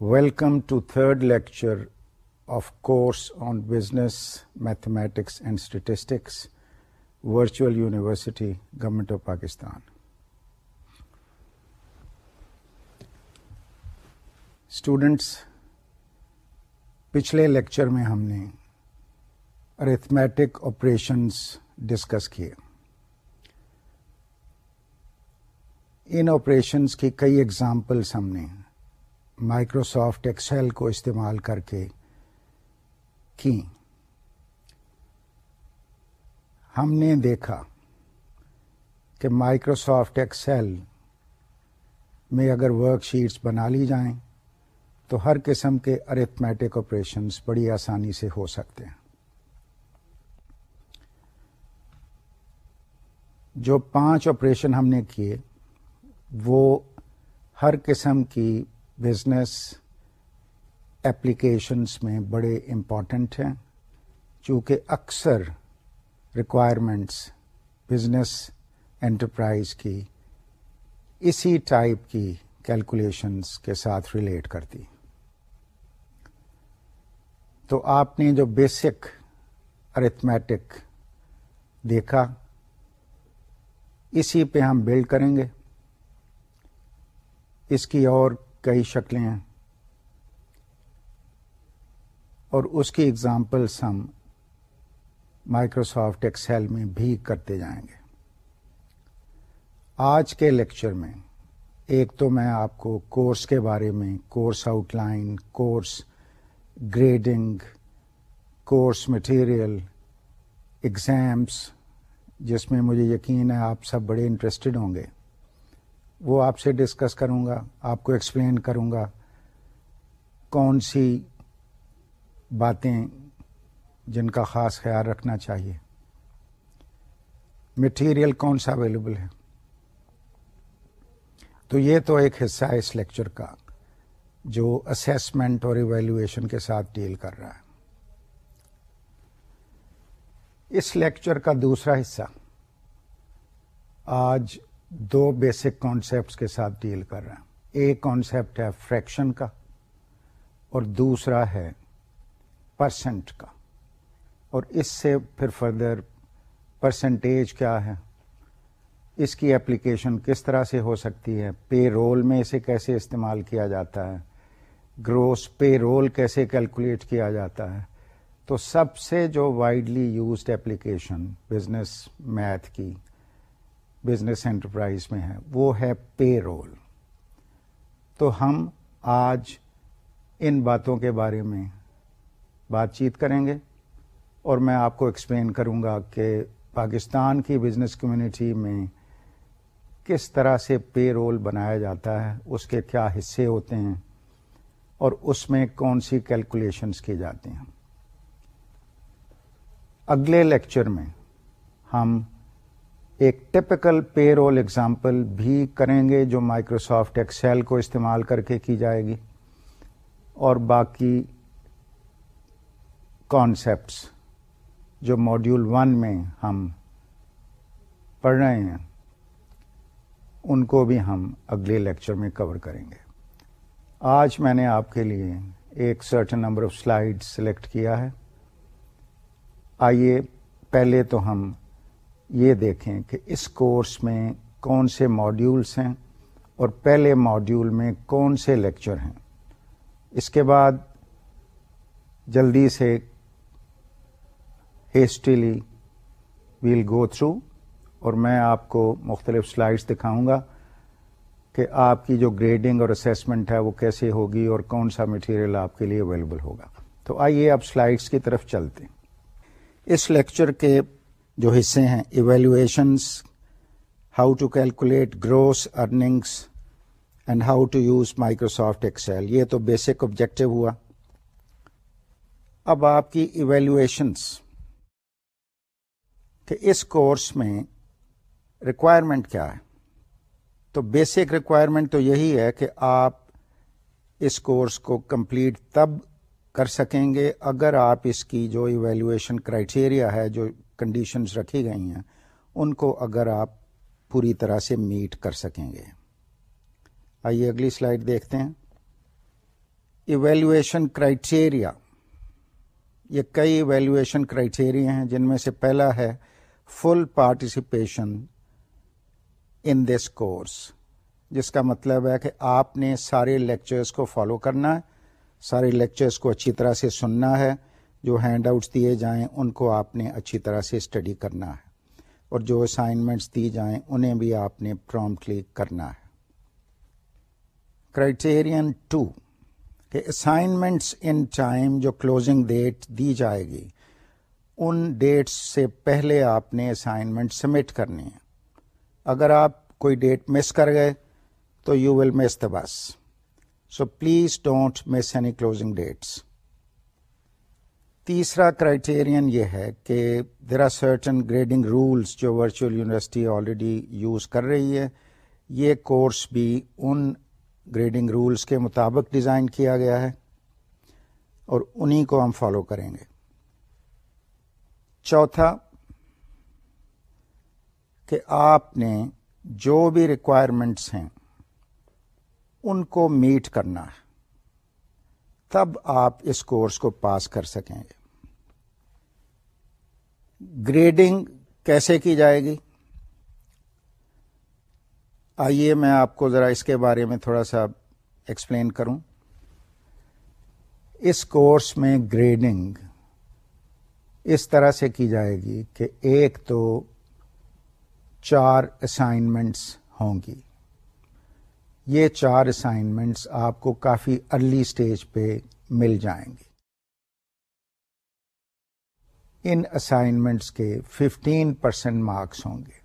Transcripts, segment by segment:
Welcome to third lecture of course on business mathematics and statistics virtual university government of Pakistan students پچھلے lecture میں ہم نے arithmetic operations discuss کیے ان operations کی کئی examples ہم نے مائکروسافٹ ایکسل کو استعمال کر کے کی ہم نے دیکھا کہ مائکروسافٹ ایکسل میں اگر ورک شیٹس بنا لی جائیں تو ہر قسم کے ارتھمیٹک آپریشنس بڑی آسانی سے ہو سکتے ہیں۔ جو پانچ آپریشن ہم نے کیے، وہ ہر قسم کی بزنس ایپلیکیشنس میں بڑے امپورٹنٹ ہیں۔ چونکہ اکثر ریکوائرمنٹس بزنس انٹرپرائز کی اسی ٹائپ کی کیلکولیشنس کے ساتھ ریلیٹ کرتی۔ تو آپ نے جو بیسک ارتھمیٹک دیکھا، اسی پہ ہم بلڈ کریں گے۔ اس کی اور کئی شکلیں ہیں۔ اور اس کی ایگزامپلس ہم مائکروسافٹ ایکسل میں بھی کرتے جائیں گے۔ آج کے لیکچر میں ایک تو میں آپ کو کورس کے بارے میں course outline course grading course material exams جس میں مجھے یقین ہے آپ سب بڑے انٹرسٹڈ ہوں گے۔ وہ آپ سے ڈسکس کروں گا، آپ کو ایکسپلین کروں گا کون سی باتیں جن کا خاص خیال رکھنا چاہیے۔ مٹیریل کون سا اویلیبل ہے؟ تو یہ تو ایک حصہ ہے اس لیکچر کا جو اسیسمنٹ اور ایویلویشن کے ساتھ ڈیل کر رہا ہے۔ اس لیکچر کا دوسرا حصہ آج دو بیسک کانسیپٹس کے ساتھ ڈیل کر رہا ہے ایک کانسیپٹ ہے فریکشن کا اور دوسرا ہے پرسنٹ کا۔ اور اس سے پھر فردر پرسنٹیج کیا ہے؟ اس کی اپلیکیشن کس طرح سے ہو سکتی ہے؟ پے رول میں اسے کیسے استعمال کیا جاتا ہے؟ گروس پے رول کیسے کیلکولیٹ کیا جاتا ہے؟ تو سب سے جو widely used application business math کی بزنس انٹرپرائز میں ہے وہ ہے پے رول تو ہم آج ان باتوں کے بارے میں بات چیت کریں گے اور میں آپ کو ایکسپلین کروں گا کہ پاکستان کی بزنس کمیونٹی میں کس طرح سے پے رول بنایا جاتا ہے، اس کے کیا حصے ہوتے ہیں اور اس میں کون سی کیلکولیشنس کی جاتی ہیں۔ اگلے لیکچر میں ہم ایک ٹپکل پے رول ایگزامپل بھی کریں گے جو مائکروسافٹ ایکسل کو استعمال کر کے کی جائے گی اور باقی کانسیپٹس جو ماڈیول ون میں ہم پڑھ رہے ہیں، ان کو بھی ہم اگلے لیکچر میں کور کریں گے۔ آج میں نے آپ کے لیے ایک certain number of slide select کیا ہے۔ آئیے پہلے تو ہم یہ دیکھیں کہ اس کورس میں کون سے ماڈیولس ہیں اور پہلے ماڈیول میں کون سے لیکچر ہیں۔ اس کے بعد جلدی سے ہیسٹیلی ویل گو تھرو اور میں آپ کو مختلف سلائڈس دکھاؤں گا کہ آپ کی جو گریڈنگ اور اسیسمنٹ ہے وہ کیسے ہوگی اور کون سا مٹیریل آپ کے لیے اویلیبل ہوگا۔ تو آئیے اب سلائڈس کی طرف چلتے ہیں۔ اس لیکچر کے جو حصے ہیں evaluations how to calculate gross earnings and how to use Microsoft Excel یہ تو بیسک آبجیکٹو ہوا۔ اب آپ کی ایویلویشنس کہ اس کورس میں ریکوائرمنٹ کیا ہے۔ تو بیسک ریکوائرمنٹ تو یہی ہے کہ آپ اس کورس کو کمپلیٹ تب کر سکیں گے اگر آپ اس کی جو ایویلویشن کرائٹیریا ہے، جو کنڈیشنز رکھی گئی ہیں، ان کو اگر آپ پوری طرح سے میٹ کر سکیں گے۔ آئیے اگلی سلائڈ دیکھتے ہیں۔ ایویلویشن کرائٹیریا یہ کئی ایویلویشن کرائٹیریا ہیں، جن میں سے پہلا ہے فل پارٹیسپیشن ان دس کورس جس کا مطلب ہے کہ آپ نے سارے لیکچرز کو فالو کرنا ہے، سارے لیکچرز کو اچھی طرح سے سننا ہے۔ جو ہینڈ آؤٹس دیے جائیں، ان کو آپ نے اچھی طرح سے اسٹڈی کرنا ہے۔ اور جو اسائنمنٹس دی جائیں، انہیں بھی آپ نے پرومپٹلی کرنا ہے۔ کرائٹیرین ٹو کہ اسائنمنٹس ان ٹائم جو کلوزنگ ڈیٹ دی جائے گی، ان ڈیٹس سے پہلے آپ نے اسائنمنٹ سبمٹ کرنی ہے اگر آپ کوئی ڈیٹ مس کر گئے، تو you will miss the bus so please don't miss any closing dates تیسرا کرائٹیرین یہ ہے کہ there are certain grading rules جو ورچوئل یونیورسٹی آلریڈی یوز کر رہی ہے۔ یہ کورس بھی ان گریڈنگ رولس کے مطابق ڈیزائن کیا گیا ہے اور انہی کو ہم فالو کریں گے۔ چوتھا، کہ آپ نے جو بھی ریکوائرمنٹس ہیں ان کو میٹ کرنا ہے، تب آپ اس کورس کو پاس کر سکیں گے۔ گریڈنگ کیسے کی جائے گی؟ آئیے میں آپ کو ذرا اس کے بارے میں تھوڑا سا ایکسپلین کروں۔ اس کورس میں گریڈنگ اس طرح سے کی جائے گی کہ ایک تو چار اسائنمنٹس ہوں گی۔ یہ چار اسائنمنٹس آپ کو کافی ارلی اسٹیج پہ مل جائیں گی۔ ان اسائنمنٹس کے ففٹین پرسینٹ مارکس ہوں گے۔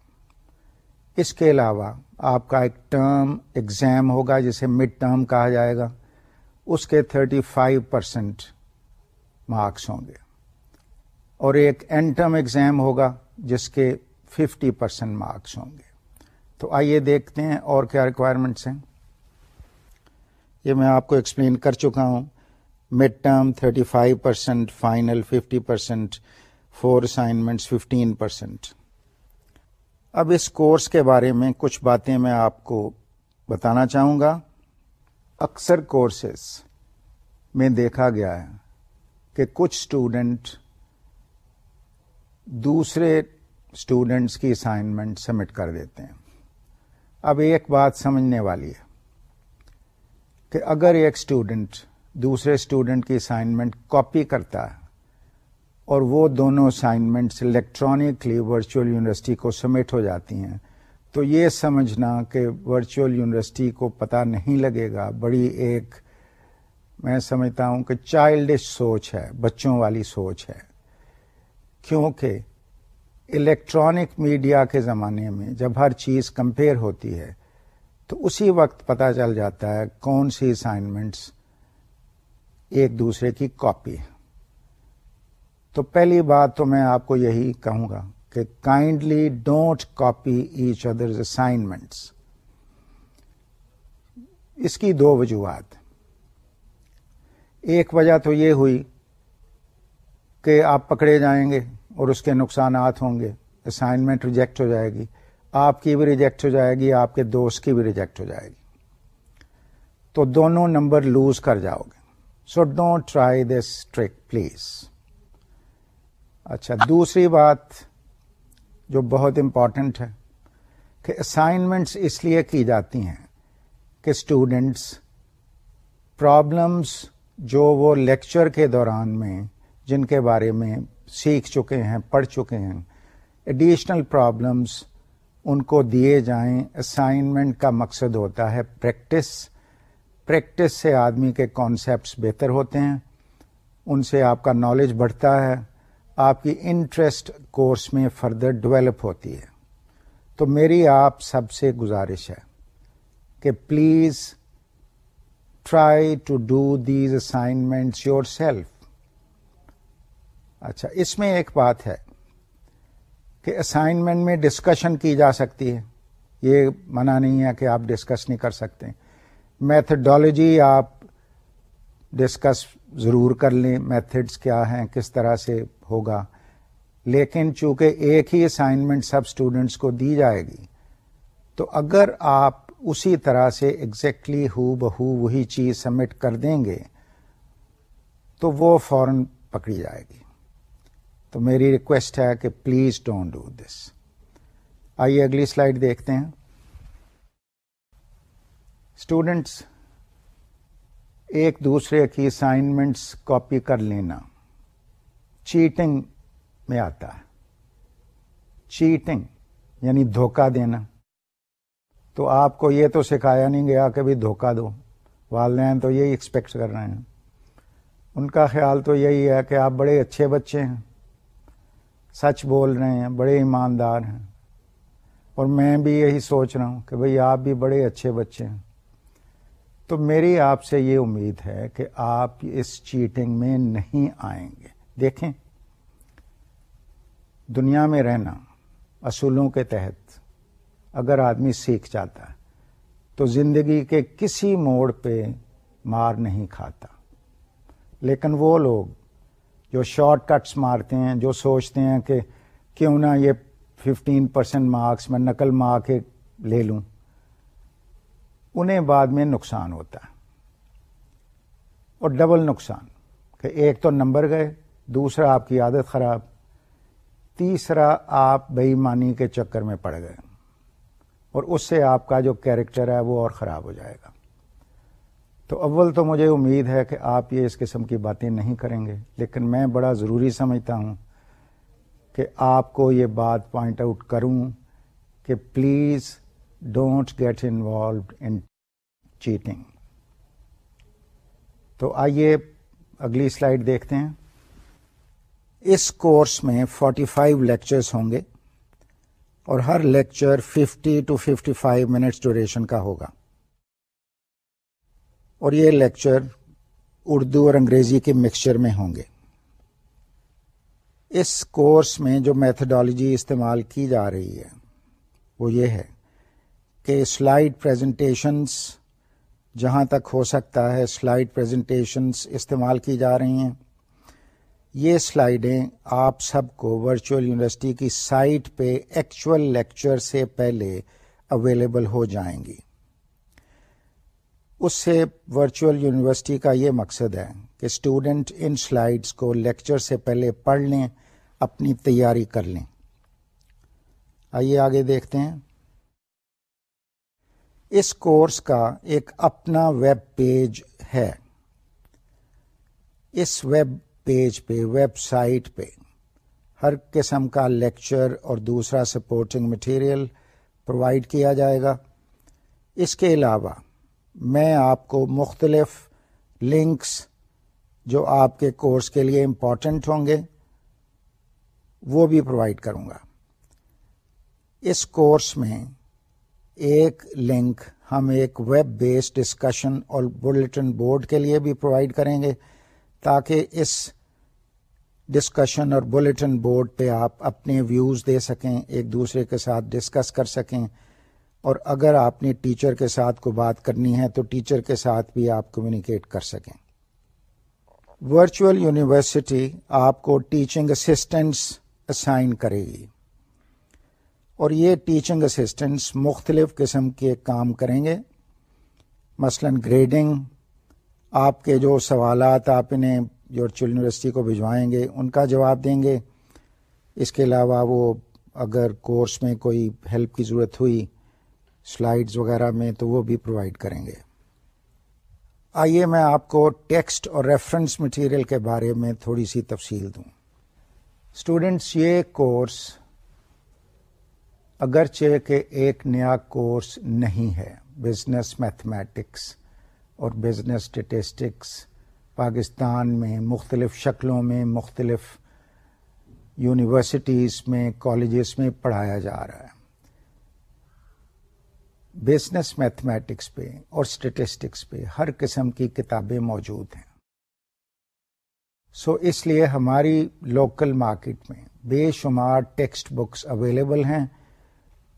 اس کے علاوہ آپ کا ایک ٹرم ایگزام ہوگا جسے مڈ ٹرم کہا جائے گا، اس کے تھرٹی فائیو پرسینٹ مارکس ہوں گے۔ اور ایک اینڈ ٹرم ایگزام ہوگا جس کے ففٹی پرسینٹ مارکس ہوں گے۔ تو آئیے دیکھتے ہیں اور کیا ریکوائرمنٹس ہیں۔ یہ میں آپ کو ایکسپلین کر چکا ہوں۔ Mid term thirty five percent final fifty percent four assignments fifteen percent اب اس کورس کے بارے میں کچھ باتیں میں آپ کو بتانا چاہوں گا۔ اکثر کورسز میں دیکھا گیا ہے کہ کچھ اسٹوڈنٹ دوسرے اسٹوڈنٹس کی اسائنمنٹ سبمٹ کر دیتے ہیں۔ اب ایک بات سمجھنے والی ہے کہ اگر ایک اسٹوڈنٹ دوسرے اسٹوڈنٹ کی اسائنمنٹ کاپی کرتا ہے اور وہ دونوں اسائنمنٹس الیکٹرانکلی ورچوئل یونیورسٹی کو سبمٹ ہو جاتی ہیں۔ تو یہ سمجھنا کہ ورچوئل یونیورسٹی کو پتا نہیں لگے گا، بڑی ایک میں سمجھتا ہوں کہ چائلڈش سوچ ہے، بچوں والی سوچ ہے۔ کیونکہ الیکٹرانک میڈیا کے زمانے میں جب ہر چیز کمپیئر ہوتی ہے، تو اسی وقت پتا چل جاتا ہے کون سی اسائنمنٹس ایک دوسرے کی کاپی ہے تو پہلی بات تو میں آپ کو یہی کہوں گا کہ kindly don't copy each others assignments اس کی دو وجوہات. ایک وجہ تو یہ ہوئی کہ آپ پکڑے جائیں گے اور اس کے نقصانات ہوں گے اسائنمنٹ ریجیکٹ ہو جائے گی، آپ کی بھی ریجیکٹ ہو جائے گی، آپ کے دوست کی بھی ریجیکٹ ہو جائے گی۔ تو دونوں نمبر لوز کر جاؤ گے۔ So don't try this trick please اچھا دوسری بات جو بہت امپورٹنٹ ہے کہ اسائنمنٹس اس لیے کی جاتی ہیں کہ اسٹوڈینٹس پرابلمس جو وہ لیکچر کے دوران میں، جن کے بارے میں سیکھ چکے ہیں، پڑھ چکے ہیں ایڈیشنل پرابلمس ان کو دیے جائیں۔ اسائنمنٹ کا مقصد ہوتا ہے پریکٹس پریکٹس سے آدمی کے کانسیپٹس بہتر ہوتے ہیں، ان سے آپ کا نالج بڑھتا ہے۔ آپ کی انٹرسٹ کورس میں فردر ڈیولپ ہوتی ہے۔ تو میری آپ سب سے گزارش ہے کہ please try to do these assignments yourself اچھا اس میں ایک بات ہے کہ اسائنمنٹ میں ڈسکشن کی جا سکتی ہے۔ یہ منع نہیں ہے کہ آپ ڈسکس نہیں کر سکتے۔ میتھڈالوجی آپ ڈسکس ضرور کر لیں۔ میتھڈس کیا ہیں؟ کس طرح سے ہوگا۔ لیکن چونکہ ایک ہی اسائنمنٹ سب اسٹوڈینٹس کو دی جائے گی، تو اگر آپ اسی طرح سے ایگزیکٹلی ہو بہو وہی چیز سبمٹ کر دیں گے، تو وہ فوراً پکڑی جائے گی۔ تو میری ریکویسٹ ہے کہ پلیز ڈونٹ ڈو دس آئیے اگلی سلائڈ دیکھتے ہیں۔ اسٹوڈینٹس ایک دوسرے کی اسائنمنٹس کاپی کر لینا۔ چیٹنگ میں آتا ہے۔ چیٹنگ یعنی دھوکہ دینا۔ تو آپ کو یہ تو سکھایا نہیں گیا کہ بھی دھوکہ دو۔ والدین تو یہی ایکسپیکٹ کر رہے ہیں۔ ان کا خیال تو یہی ہے کہ آپ بڑے اچھے بچے ہیں۔ سچ بول رہے ہیں، بڑے ایماندار ہیں۔ اور میں بھی یہی سوچ رہا ہوں کہ بھئی آپ بھی بڑے اچھے بچے ہیں۔ تو میری آپ سے یہ امید ہے کہ آپ اس چیٹنگ میں نہیں آئیں گے۔ دیکھیں، دنیا میں رہنا اصولوں کے تحت اگر آدمی سیکھ جاتا ہے تو زندگی کے کسی موڑ پہ مار نہیں کھاتا۔ لیکن وہ لوگ جو شارٹ کٹس مارتے ہیں، جو سوچتے ہیں کہ کیوں نہ یہ ففٹین پرسینٹ مارکس میں نقل مار کے لے لوں، انہیں بعد میں نقصان ہوتا ہے۔ اور ڈبل نقصان، کہ ایک تو نمبر گئے دوسرا آپ کی عادت خراب، تیسرا آپ بےمانی کے چکر میں پڑ گئے اور اس سے آپ کا جو کیریکٹر ہے وہ اور خراب ہو جائے گا۔ تو اول تو مجھے امید ہے کہ آپ یہ اس قسم کی باتیں نہیں کریں گے، لیکن میں بڑا ضروری سمجھتا ہوں کہ آپ کو یہ بات پوائنٹ آؤٹ کروں کہ please don't get involved in cheating تو آئیے اگلی سلائڈ دیکھتے ہیں۔ اس کورس میں 45 فائیو لیکچرس ہوں گے اور ہر lecture 50 to 55 five minutes duration کا ہوگا۔ اور یہ لیکچر اردو اور انگریزی کے مکسچر میں ہوں گے۔ اس کورس میں جو میتھڈالوجی استعمال کی جا رہی ہے وہ یہ ہے کہ سلائڈ پریزنٹیشنس جہاں تک ہو سکتا ہے سلائڈ پریزنٹیشنس استعمال کی جا رہی ہیں۔ یہ سلائڈیں آپ سب کو ورچوئل یونیورسٹی کی سائٹ پہ ایکچوئل لیکچر سے پہلے اویلیبل ہو جائیں گی۔ اس سے ورچوئل یونیورسٹی کا یہ مقصد ہے کہ اسٹوڈنٹ ان سلائڈس کو لیکچر سے پہلے پڑھ لیں، اپنی تیاری کر لیں۔ آئیے آگے دیکھتے ہیں۔ اس کورس کا ایک اپنا ویب پیج ہے۔ اس ویب پیج پہ، ویب سائٹ پہ۔ ہر قسم کا لیکچر اور دوسرا سپورٹنگ مٹیریل پرووائڈ کیا جائے گا۔ اس کے علاوہ، میں آپ کو مختلف لنکس جو آپ کے کورس کے لیے امپورٹنٹ ہوں گے، وہ بھی پرووائڈ کروں گا۔ اس کورس میں ایک لنک ہم ایک ویب بیسڈ ڈسکشن اور بلٹن بورڈ کے لیے بھی پرووائڈ کریں گے تاکہ اس ڈسکشن اور بلٹن بورڈ پہ آپ اپنے ویوز دے سکیں، ایک دوسرے کے ساتھ ڈسکس کر سکیں۔ اور اگر آپ نے ٹیچر کے ساتھ کو بات کرنی ہے تو ٹیچر کے ساتھ بھی آپ کمیونیکیٹ کر سکیں۔ ورچوئل یونیورسٹی آپ کو ٹیچنگ اسسٹنٹس اسائن کرے گی۔ اور یہ ٹیچنگ اسسٹنٹس مختلف قسم کے کام کریں گے۔ مثلا گریڈنگ آپ کے جو سوالات آپ انہیں ورچوئل یونیورسٹی کو بھجوائیں گے، ان کا جواب دیں گے۔ اس کے علاوہ وہ اگر کورس میں کوئی ہیلپ کی ضرورت ہوئی سلائڈز وغیرہ میں تو وہ بھی پرووائڈ کریں گے۔ آئیے میں آپ کو ٹیکسٹ اور ریفرنس مٹیریل کے بارے میں تھوڑی سی تفصیل دوں۔ اسٹوڈینٹس یہ کورس اگرچہ کہ ایک نیا کورس نہیں ہے بزنس میتھمیٹکس اور بزنس اسٹیٹسٹکس پاکستان میں مختلف شکلوں میں مختلف یونیورسٹیز میں کالجز میں پڑھایا جا رہا ہے۔ بزنس میتھمیٹکس پہ اور اسٹیٹسٹکس پہ ہر قسم کی کتابیں موجود ہیں۔ سو so اس لیے ہماری لوکل مارکیٹ میں بے شمار ٹیکسٹ بکس اویلیبل ہیں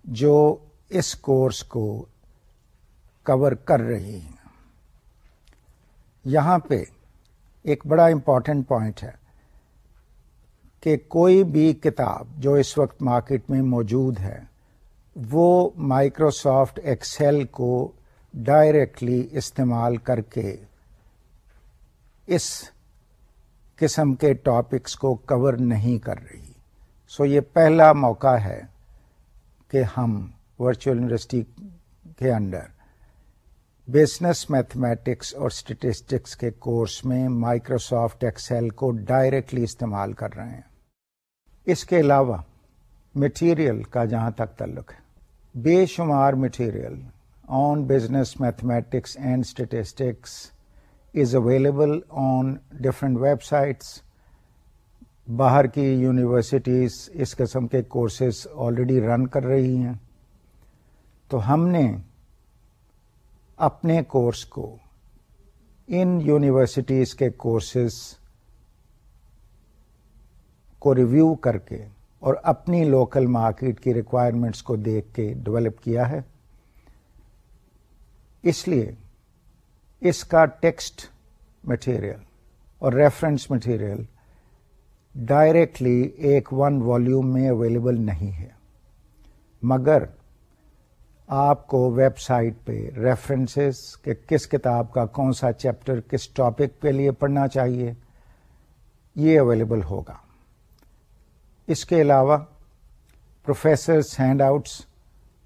جو اس کورس کو کور کر رہی ہیں۔ یہاں پہ ایک بڑا امپورٹنٹ پوائنٹ ہے کہ کوئی بھی کتاب جو اس وقت مارکیٹ میں موجود ہے، وہ مائکروسافٹ ایکسل کو ڈائریکٹلی استعمال کر کے اس قسم کے ٹاپکس کو کور نہیں کر رہی۔ سو یہ پہلا موقع ہے کہ ہم ورچوئل یونیورسٹی کے انڈر بزنس میتھمیٹکس اور اسٹیٹسٹکس کے کورس میں مائکروسافٹ ایکسل کو ڈائریکٹلی استعمال کر رہے ہیں۔ اس کے علاوہ مٹیریل کا جہاں تک تعلق ہے۔ بے شمار material on business mathematics and statistics is available on different web sites باہر کی یونیورسٹیز اس قسم کے کورسز آلریڈی رن کر رہی ہیں۔ تو ہم نے اپنے کورس کو ان یونیورسٹیز کے کورسز کو ریویو کر کے اور اپنی لوکل مارکیٹ کی ریکوائرمنٹس کو دیکھ کے ڈیولپ کیا ہے۔ اس لیے اس کا ٹیکسٹ مٹیریل اور ریفرنس مٹیریل ڈائریکٹلی ایک ون والیوم میں اویلیبل نہیں ہے۔ مگر آپ کو ویب سائٹ پہ ریفرنسز کہ کس کتاب کا کون سا چیپٹر کس ٹاپک کے لیے پڑھنا چاہیے، یہ اویلیبل ہوگا۔ اس کے علاوہ پروفیسرس ہینڈ آؤٹس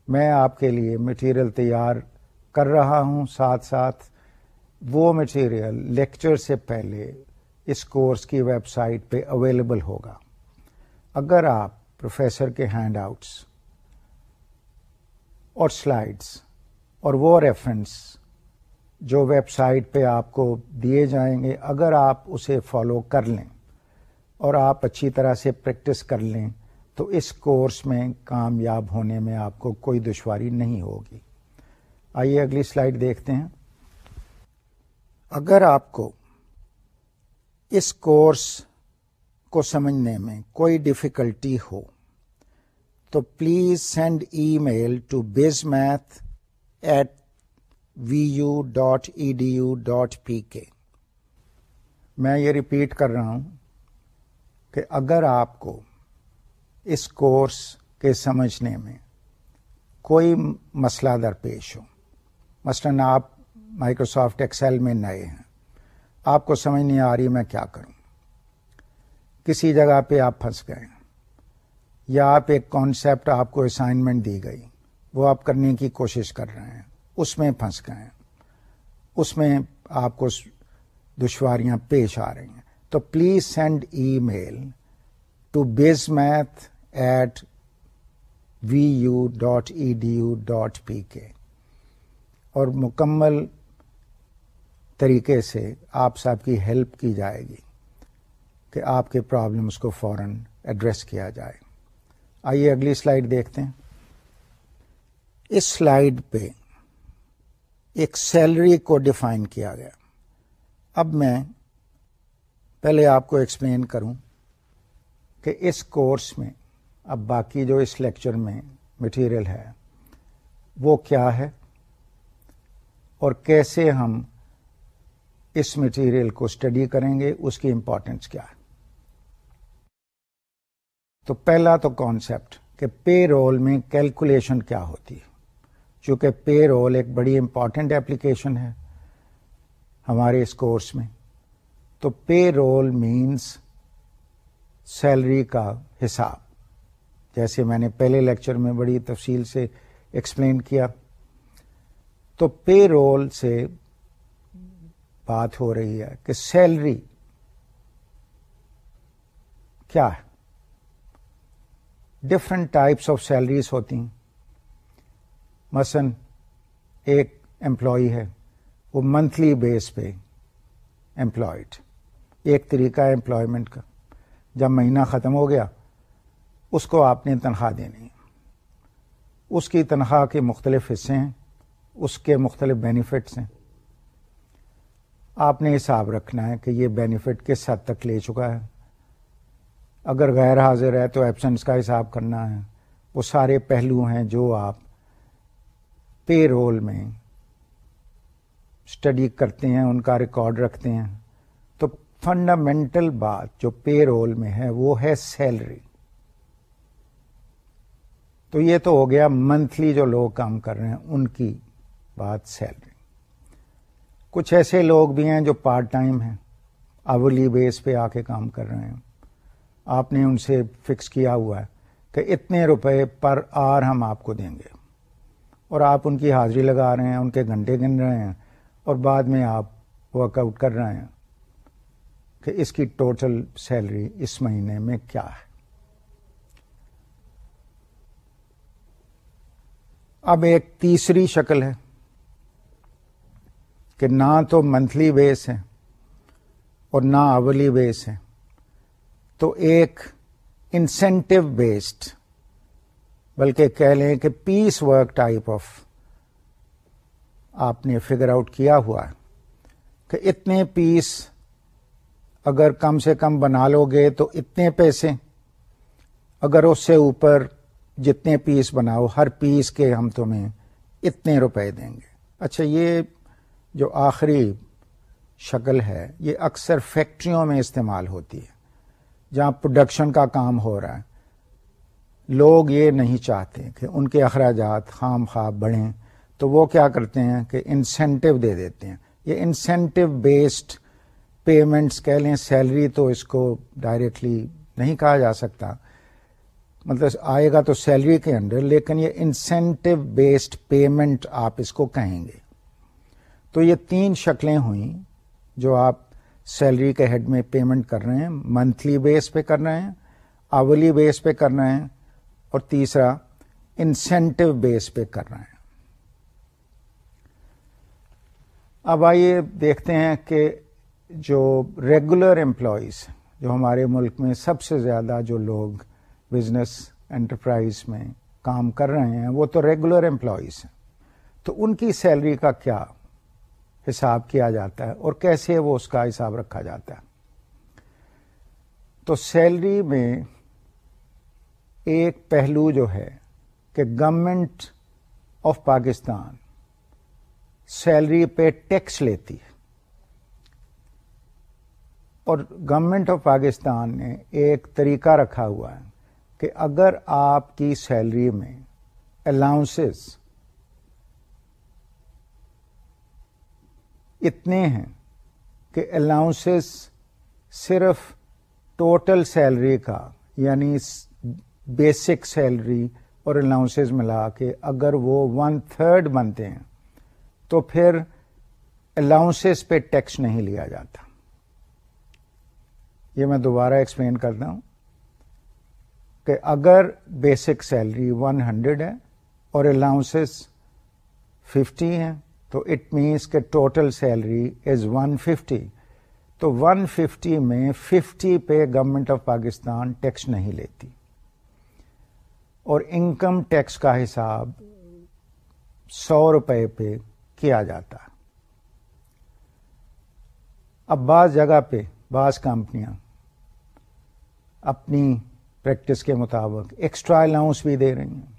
میں آپ کے لیے مٹیریل تیار کر رہا ہوں ساتھ ساتھ۔ وہ مٹیریل لیکچر سے پہلے اس کورس کی ویب سائٹ پہ اویلیبل ہوگا۔ اگر آپ پروفیسر کے ہینڈ آؤٹس اور سلائڈس اور وہ ریفرنس جو ویب سائٹ پہ آپ کو دیے جائیں گے، اگر آپ اسے فالو کر لیں اور آپ اچھی طرح سے پریکٹس کر لیں، تو اس کورس میں کامیاب ہونے میں آپ کو کوئی دشواری نہیں ہوگی۔ آئیے اگلی سلائڈ دیکھتے ہیں۔ اگر آپ کو اس کورس کو سمجھنے میں کوئی ڈفیکلٹی ہو تو please send email to biz math at V U dot E D U dot P K. میں یہ ریپیٹ کر رہا ہوں کہ اگر آپ کو اس کورس کے سمجھنے میں کوئی مسئلہ درپیش ہو، مثلاً آپ مائکروسافٹ ایکسل میں نئے ہیں، آپ کو سمجھ نہیں آ رہی میں کیا کروں۔ کسی جگہ پہ آپ پھنس گئے ہیں۔ یا آپ ایک کانسیپٹ آپ کو اسائنمنٹ دی گئی، وہ آپ کرنے کی کوشش کر رہے ہیں، اس میں پھنس گئے ہیں، اس میں آپ کو دشواریاں پیش آ رہی ہیں۔ تو please send email to biz math at V U dot E D U dot P K اور مکمل طریقے سے آپ سب کی ہیلپ کی جائے گی کہ آپ کے پرابلمس کو فوراً ایڈریس کیا جائے۔ آئیے اگلی سلائڈ دیکھتے ہیں۔ اس سلائڈ پہ ایک سیلری کو ڈیفائن کیا گیا۔ اب میں پہلے آپ کو ایکسپلین کروں کہ اس کورس میں، اب باقی جو اس لیکچر میں مٹیریل ہے، وہ کیا ہے اور کیسے ہم اس مٹیریل کو اسٹڈی کریں گے، اس کی امپورٹینس کیا ہے۔ تو پہلا تو کانسیپٹ کہ پے رول میں کیلکولیشن کیا ہوتی ہے۔ چونکہ پے رول ایک بڑی امپورٹنٹ ایپلیکیشن ہے ہمارے اس کورس میں۔ تو پے رول مینس سیلری کا حساب۔ جیسے میں نے پہلے لیکچر میں بڑی تفصیل سے ایکسپلین کیا۔ تو پے رول سے بات ہو رہی ہے کہ سیلری کیا ہے۔ ڈفرنٹ ٹائپس آف سیلریز ہوتی ہیں۔ مثلا ایک امپلائی ہے، وہ منتھلی بیس پہ امپلائڈ ایک طریقہ ہے امپلائمنٹ کا۔ جب مہینہ ختم ہو گیا، اس کو آپ نے تنخواہ دینی ہے۔ اس کی تنخواہ کے مختلف حصے ہیں، اس کے مختلف بینیفٹس ہیں۔ آپ نے حساب رکھنا ہے کہ یہ بینیفٹ کس حد تک لے چکا ہے۔ اگر غیر حاضر ہے تو ایبسنس کا حساب کرنا ہے۔ وہ سارے پہلو ہیں جو آپ پے رول میں اسٹڈی کرتے ہیں، ان کا ریکارڈ رکھتے ہیں۔ تو فنڈامنٹل بات جو پے رول میں ہے، وہ ہے سیلری تو یہ تو ہو گیا منتھلی جو لوگ کام کر رہے ہیں، ان کی بات سیلری کچھ ایسے لوگ بھی ہیں جو پارٹ ٹائم ہیں اولی بیس پہ آ کے کام کر رہے ہیں۔ آپ نے ان سے فکس کیا ہوا ہے کہ اتنے روپے پر آر ہم آپ کو دیں گے۔ اور آپ ان کی حاضری لگا رہے ہیں، ان کے گھنٹے گن رہے ہیں، اور بعد میں آپ ورک آؤٹ کر رہے ہیں کہ اس کی ٹوٹل سیلری اس مہینے میں کیا ہے۔ اب ایک تیسری شکل ہے کہ نہ تو منتھلی بیس ہے اور نہ اولی بیس ہے۔ تو ایک انسینٹو بیسڈ بلکہ کہہ لیں کہ پیس ورک ٹائپ آف آپ نے فگر آؤٹ کیا ہوا ہے کہ اتنے پیس اگر کم سے کم بنا لو گے تو اتنے پیسے، اگر اس سے اوپر جتنے پیس بناؤ، ہر پیس کے ہم تمہیں اتنے روپے دیں گے۔ اچھا یہ جو آخری شکل ہے، یہ اکثر فیکٹریوں میں استعمال ہوتی ہے۔ جہاں پروڈکشن کا کام ہو رہا ہے۔ لوگ یہ نہیں چاہتے کہ ان کے اخراجات خام خواب بڑھیں۔ تو وہ کیا کرتے ہیں کہ انسینٹو دے دیتے ہیں۔ یہ انسینٹو بیسڈ پیمنٹس کہہ لیں سیلری تو اس کو ڈائریکٹلی نہیں کہا جا سکتا۔ مطلب آئے گا تو سیلری کے انڈر لیکن یہ انسینٹو بیسڈ پیمنٹ آپ اس کو کہیں گے۔ تو یہ تین شکلیں ہوئیں جو آپ سیلری کے ہیڈ میں پیمنٹ کر رہے ہیں منتھلی بیس پہ کر رہے ہیں اولی بیس پہ کر رہے ہیں، اور تیسرا انسینٹو بیس پہ کر رہے ہیں۔ اب آئیے دیکھتے ہیں کہ جو ریگولر امپلائیز جو ہمارے ملک میں سب سے زیادہ جو لوگ بزنس انٹرپرائز میں کام کر رہے ہیں، وہ تو ریگولر امپلائیز ہیں۔ تو ان کی سیلری کا کیا حساب کیا جاتا ہے اور کیسے وہ اس کا حساب رکھا جاتا ہے۔ تو سیلری میں ایک پہلو جو ہے کہ گورمنٹ آف پاکستان سیلری پہ ٹیکس لیتی ہے۔ اور گورنمنٹ آف پاکستان نے ایک طریقہ رکھا ہوا ہے کہ اگر آپ کی سیلری میں الاؤنسز اتنے ہیں کہ الاؤنسز صرف ٹوٹل سیلری کا یعنی بیسک سیلری اور الاؤنسز ملا کے اگر وہ ون تھرڈ بنتے ہیں تو پھر الاؤنسز پہ ٹیکس نہیں لیا جاتا۔ یہ میں دوبارہ ایکسپلین کرتا ہوں کہ اگر بیسک سیلری ون ہنڈریڈ ہے اور الاؤنسز ففٹی ہیں تو اٹ مینس کہ total salary is one fifty تو ون ففٹی میں ففٹی پہ گورمنٹ آف پاکستان ٹیکس نہیں لیتی۔ اور انکم ٹیکس کا حساب سو روپے پہ کیا جاتا۔ اب بعض جگہ پہ، بعض کمپنیاں اپنی پریکٹس کے مطابق ایکسٹرا الاؤنس بھی دے رہی ہیں۔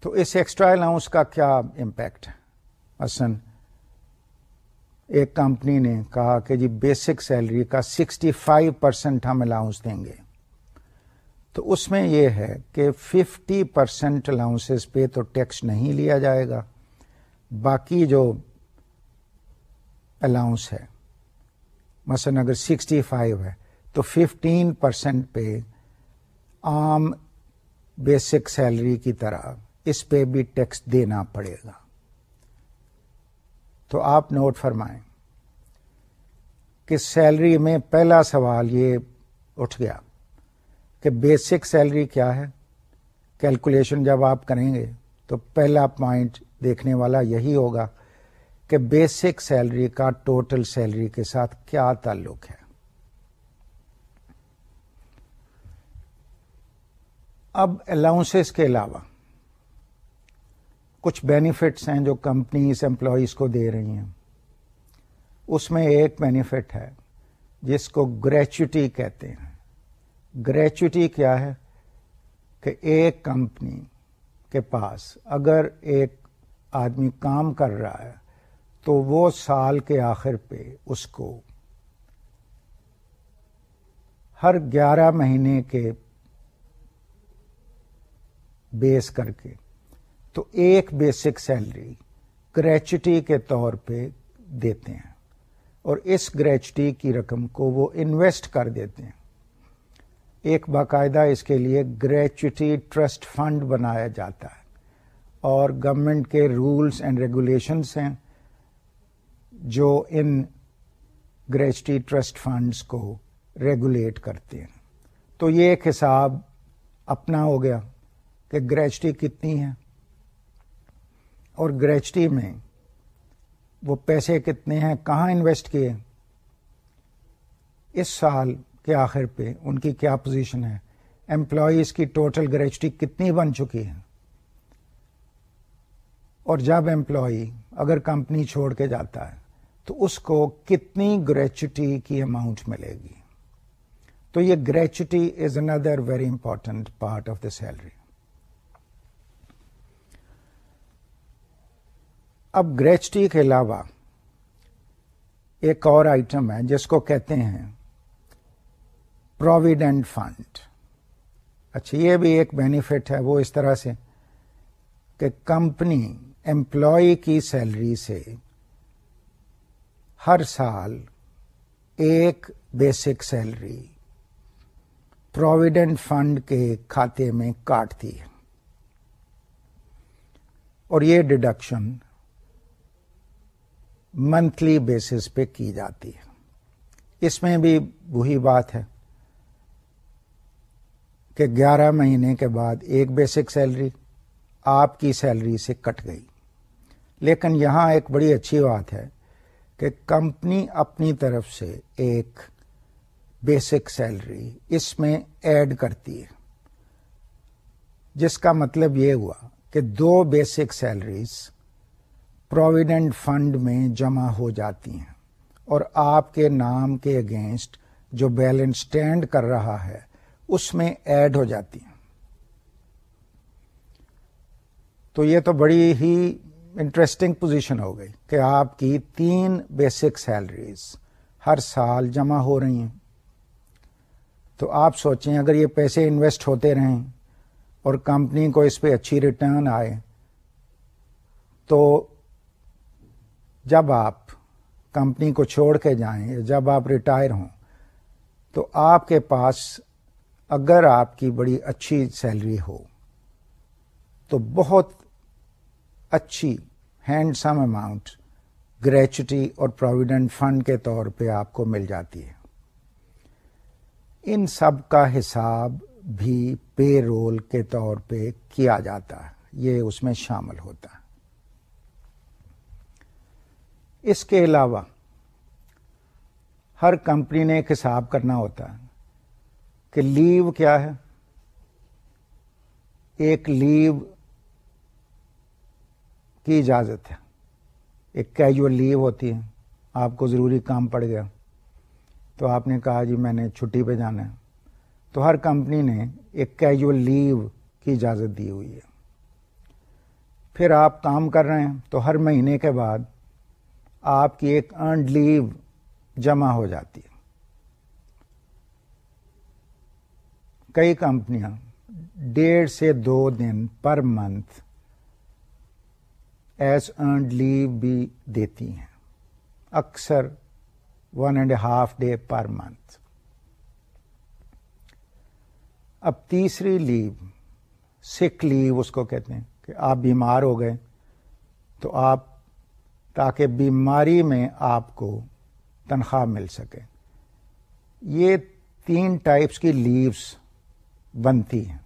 تو اس ایکسٹرا الاؤنس کا کیا امپیکٹ ہے؟ مثلاً ایک کمپنی نے کہا کہ جی بیسک سیلری کا سکسٹی فائیو پرسینٹ ہم الاؤنس دیں گے۔ تو اس میں یہ ہے کہ ففٹی پرسینٹ الاؤنس پہ تو ٹیکس نہیں لیا جائے گا۔ باقی جو الاؤنس ہے، مثلاً اگر سکسٹی فائیو ہے، تو ففٹین پرسینٹ پہ عام بیسک سیلری کی طرح اس پہ بھی ٹیکس دینا پڑے گا۔ تو آپ نوٹ فرمائیں کہ سیلری میں پہلا سوال یہ اٹھ گیا کہ بیسک سیلری کیا ہے۔ کیلکولیشن جب آپ کریں گے تو پہلا پوائنٹ دیکھنے والا یہی ہوگا کہ بیسک سیلری کا ٹوٹل سیلری کے ساتھ کیا تعلق ہے۔ اب الاؤنس کے علاوہ کچھ بینیفٹس ہیں جو کمپنیز امپلائیز کو دے رہی ہیں۔ اس میں ایک بینیفٹ ہے، جس کو گریچوٹی کہتے ہیں۔ گریچوٹی کیا ہے؟ کہ ایک کمپنی کے پاس اگر ایک آدمی کام کر رہا ہے، تو وہ سال کے آخر پہ اس کو ہر گیارہ مہینے کے بیس کر کے تو ایک بیسک سیلری گریچوٹی کے طور پہ دیتے ہیں اور اس گریچٹی کی رقم کو وہ انویسٹ کر دیتے ہیں۔ ایک باقاعدہ اس کے لیے گریچوٹی ٹرسٹ فنڈ بنایا جاتا ہے اور گورنمنٹ کے رولس اینڈ ریگولیشنس ہیں جو ان گریچٹی ٹرسٹ فنڈس کو ریگولیٹ کرتے ہیں۔ تو یہ ایک حساب اپنا ہو گیا کہ گریچٹی کتنی ہے۔ اور گریچٹی میں وہ پیسے کتنے ہیں، کہاں انویسٹ کیے؟ اس سال کے آخر پہ ان کی کیا پوزیشن ہے؟ امپلائیز کی ٹوٹل گریچٹی کتنی بن چکی ہے؟ اور جب امپلائی اگر کمپنی چھوڑ کے جاتا ہے، تو اس کو کتنی گریچوٹی کی اماؤنٹ ملے گی؟ تو یہ gratuity is another very important part of the salary اب گریچٹی کے علاوہ ایک اور آئٹم ہے جس کو کہتے ہیں پروویڈنٹ فنڈ اچھا یہ بھی ایک بینیفٹ ہے، وہ اس طرح سے کہ کمپنی امپلائی کی سیلری سے ہر سال ایک بیسک سیلری پروویڈنٹ فنڈ کے کھاتے میں کاٹتی ہے۔ اور یہ ڈڈکشن منتھلی بیسس پہ کی جاتی ہے۔ اس میں بھی وہی بات ہے کہ گیارہ مہینے کے بعد ایک بیسک سیلری آپ کی سیلری سے کٹ گئی۔ لیکن یہاں ایک بڑی اچھی بات ہے کہ کمپنی اپنی طرف سے ایک بیسک سیلری اس میں ایڈ کرتی ہے۔ جس کا مطلب یہ ہوا کہ دو بیسک سیلریز پروویڈنٹ فنڈ میں جمع ہو جاتی ہیں اور آپ کے نام کے اگینسٹ جو بیلنس اسٹینڈ کر رہا ہے، اس میں ایڈ ہو جاتی ہیں۔ تو یہ تو بڑی ہی انٹرسٹنگ پوزیشن ہو گئی کہ آپ کی تین بیسک سیلریز ہر سال جمع ہو رہی ہیں۔ تو آپ سوچیں، اگر یہ پیسے انویسٹ ہوتے رہیں اور کمپنی کو اس پہ اچھی ریٹرن آئے، تو جب آپ کمپنی کو چھوڑ کے جائیں یا جب آپ ریٹائر ہوں، تو آپ کے پاس اگر آپ کی بڑی اچھی سیلری ہو، تو بہت اچھی ہینڈ سم اماؤنٹ گریچوٹی اور پروویڈنٹ فنڈ کے طور پہ آپ کو مل جاتی ہے۔ ان سب کا حساب بھی پے رول کے طور پہ کیا جاتا ہے، یہ اس میں شامل ہوتا ہے۔ اس کے علاوہ ہر کمپنی نے ایک حساب کرنا ہوتا ہے کہ لیو کیا ہے۔ ایک لیو کی اجازت ہے۔ ایک کیجول لیو ہوتی ہے۔ آپ کو ضروری کام پڑ گیا۔ تو آپ نے کہا جی میں نے چھٹی پہ جانا ہے۔ تو ہر کمپنی نے ایک کیجول لیو کی اجازت دی ہوئی ہے۔ پھر آپ کام کر رہے ہیں۔ تو ہر مہینے کے بعد آپ کی ایک ارنڈ لیو جمع ہو جاتی ہے۔ کئی کمپنیاں ڈیڑھ سے دو دن per month as earned leave بھی دیتی ہیں۔ اکثر one and half day per month اب تیسری لیو سکھ لیو اس کو کہتے ہیں کہ آپ بیمار ہو گئے تو آپ تاکہ بیماری میں آپ کو تنخواہ مل سکے۔ یہ تین ٹائپس کی لیوز بنتی ہیں۔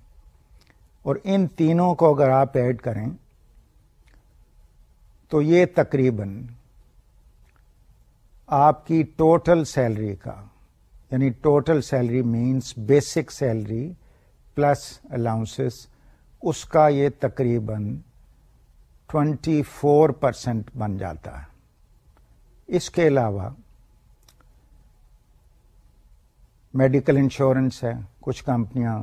اور ان تینوں کو اگر آپ ایڈ کریں، تو یہ تقریباً آپ کی ٹوٹل سیلری کا یعنی total salary minus basic salary plus allowances اس کا یہ تقریباً ٹوینٹی فور پرسینٹ بن جاتا ہے۔ اس کے علاوہ میڈیکل انشورنس ہے، کچھ کمپنیاں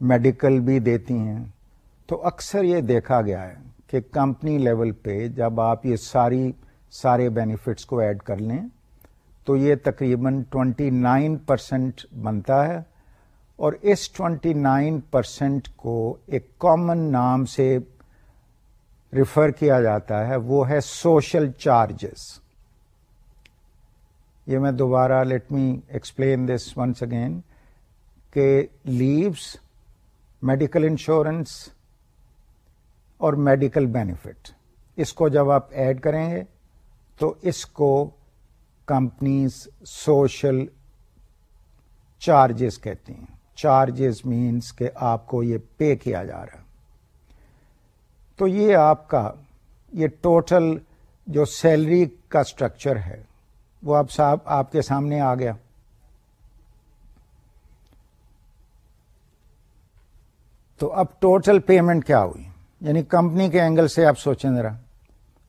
میڈیکل بھی دیتی ہیں۔ تو اکثر یہ دیکھا گیا ہے کہ کمپنی لیول پہ جب آپ یہ ساری، سارے بینیفٹس کو ایڈ کر لیں، تو یہ تقریباً ٹوینٹی نائن پرسینٹ بنتا ہے۔ اور اس ٹوینٹی نائن پرسینٹ کو ایک کامن نام سے ریفر کیا جاتا ہے، وہ ہے سوشل چارجز۔ یہ میں دوبارہ let me explain this once again کہ لیوس میڈیکل انشورنس اور میڈیکل بینیفٹ۔ اس کو جب آپ ایڈ کریں گے تو اس کو کمپنیز سوشل چارجز کہتی ہیں۔ چارجز مینس کہ آپ کو یہ پے کیا جا رہا تو یہ آپ کا، یہ ٹوٹل جو سیلری کا اسٹرکچر ہے، وہ اب صاحب آپ کے سامنے آ گیا۔ تو اب ٹوٹل پیمنٹ کیا ہوئی؟ یعنی کمپنی کے اینگل سے آپ سوچیں ذرا۔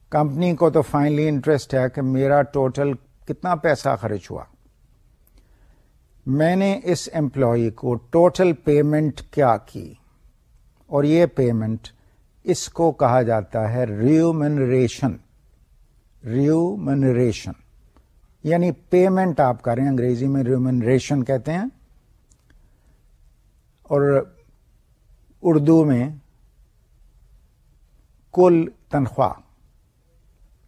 کمپنی کو تو فائنلی انٹرسٹ ہے کہ میرا ٹوٹل کتنا پیسہ خرچ ہوا۔ میں نے اس امپلائی کو ٹوٹل پیمنٹ کیا کی؟ اور یہ پیمنٹ اس کو کہا جاتا ہے ریومنریشن ریومنریشن۔ یعنی پیمنٹ آپ کریں، انگریزی میں ریومنریشن کہتے ہیں۔ اور اردو میں کل تنخواہ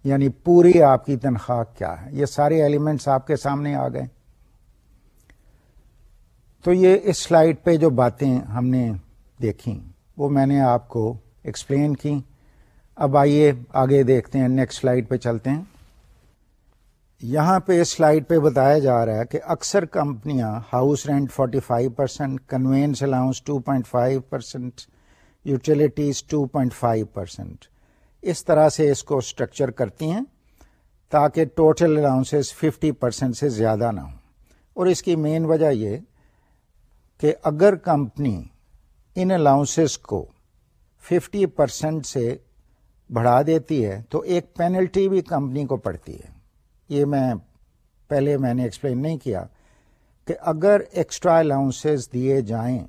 یعنی پوری آپ کی تنخواہ کیا ہے؟ یہ سارے ایلیمنٹس آپ کے سامنے آ گئے۔ تو یہ اس سلائڈ پہ جو باتیں ہم نے دیکھی وہ میں نے آپ کو ایکسپلین کی۔ اب آئیے آگے دیکھتے ہیں نیکسٹ سلائڈ پہ چلتے ہیں۔ یہاں پہ اس سلائڈ پہ بتایا جا رہا ہے کہ اکثر کمپنیاں house rent 45 five percent conveyance allowance two point five percent utilities two point five percent اس طرح سے اس کو اسٹرکچر کرتی ہیں تاکہ ٹوٹل الاؤنس ففٹی پرسینٹ سے زیادہ نہ ہوں۔ اور اس کی مین وجہ یہ کہ اگر کمپنی ان الاؤنسز کو ففٹی پرسینٹ سے بڑھا دیتی ہے تو ایک پینلٹی بھی کمپنی کو پڑتی ہے۔ یہ میں پہلے میں نے ایکسپلین نہیں کیا کہ اگر ایکسٹرا الاؤنسز دیے جائیں۔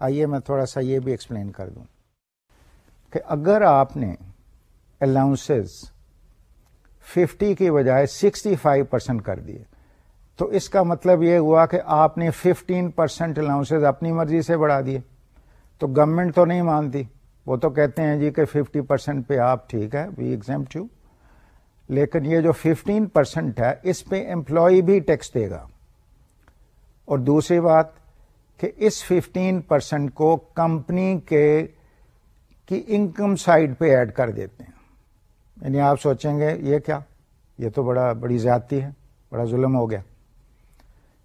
آئیے میں تھوڑا سا یہ بھی ایکسپلین کر دوں کہ اگر آپ نے الاؤنسز ففٹی کی بجائے سکسٹی فائیو پرسینٹ کر دیے، تو اس کا مطلب یہ ہوا کہ آپ نے ففٹین پرسینٹ الاؤنس اپنی مرضی سے بڑھا دیے۔ تو گورنمنٹ تو نہیں مانتی۔ وہ تو کہتے ہیں جی کہ ففٹی پرسینٹ پہ آپ ٹھیک ہے وی ایگزام ٹو لیکن یہ جو ففٹین پرسینٹ ہے، اس پہ امپلائی بھی ٹیکس دے گا۔ اور دوسری بات کہ اس ففٹین پرسینٹ کو کمپنی کے کی انکم سائڈ پہ ایڈ کر دیتے ہیں۔ یعنی آپ سوچیں گے، یہ کیا؟ یہ تو بڑا، بڑی زیادتی ہے، بڑا ظلم ہو گیا۔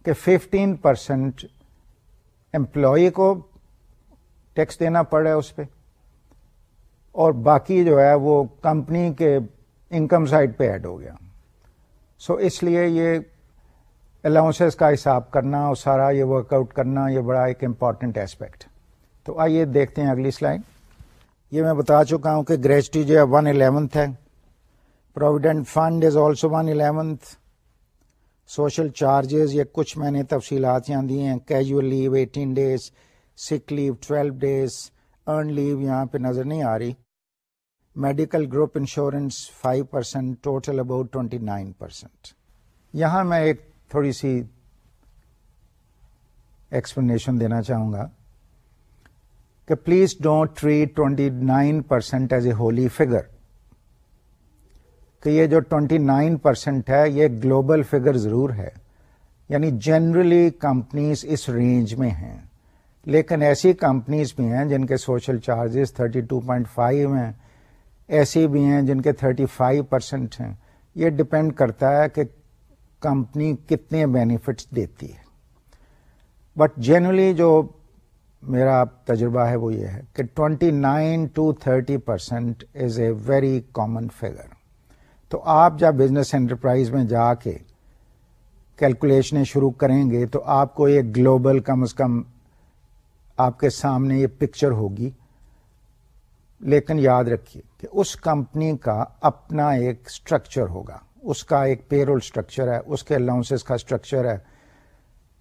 کہ ففٹین پرسینٹ امپلائی کو ٹیکس دینا پڑ رہا ہے اس پہ۔ اور باقی جو ہے وہ کمپنی کے انکم سائڈ پہ ایڈ ہو گیا۔ سو so اس لیے یہ الاؤنسز کا حساب کرنا اور سارا یہ ورک آؤٹ کرنا یہ بڑا ایک امپورٹنٹ ایسپیکٹ تو آئیے دیکھتے ہیں اگلی سلائڈ یہ میں بتا چکا ہوں کہ گریجٹی جو ہے ون الیونتھ ہے۔ Provident fund is also one eleventh social charges یہ کچھ میں نے تفصیلات یہاں دی ہیں۔ Casual leave eighteen days sick leave twelve days earn leave یہاں پہ نظر نہیں آ رہی۔ Medical group insurance five percent total about twenty nine percent یہاں میں ایک تھوڑی سی ایکسپلینیشن دینا چاہوں گا کہ please don't treat twenty nine percent as a whole figure کہ یہ جو 29% نائن پرسینٹ ہے، یہ گلوبل فگر ضرور ہے۔ یعنی جنرلی کمپنیز اس رینج میں ہیں۔ لیکن ایسی کمپنیز بھی ہیں جن کے سوشل چارجز 32.5 ہیں، ایسی بھی ہیں جن کے 35 پرسینٹ ہیں۔ یہ ڈپینڈ کرتا ہے کہ کمپنی کتنے بینیفٹس دیتی ہے۔ بٹ جنرلی جو میرا تجربہ ہے وہ یہ ہے کہ 29 nine to thirty percent is a very common figure تو آپ جب بزنس انٹرپرائز میں جا کے کیلکولیشنیں شروع کریں گے تو آپ کو یہ گلوبل کم از کم آپ کے سامنے یہ پکچر ہوگی۔ لیکن یاد رکھیے کہ اس کمپنی کا اپنا ایک اسٹرکچر ہوگا۔ اس کا ایک پیرول اسٹرکچر ہے، اس کے الاؤنس کا اسٹرکچر ہے۔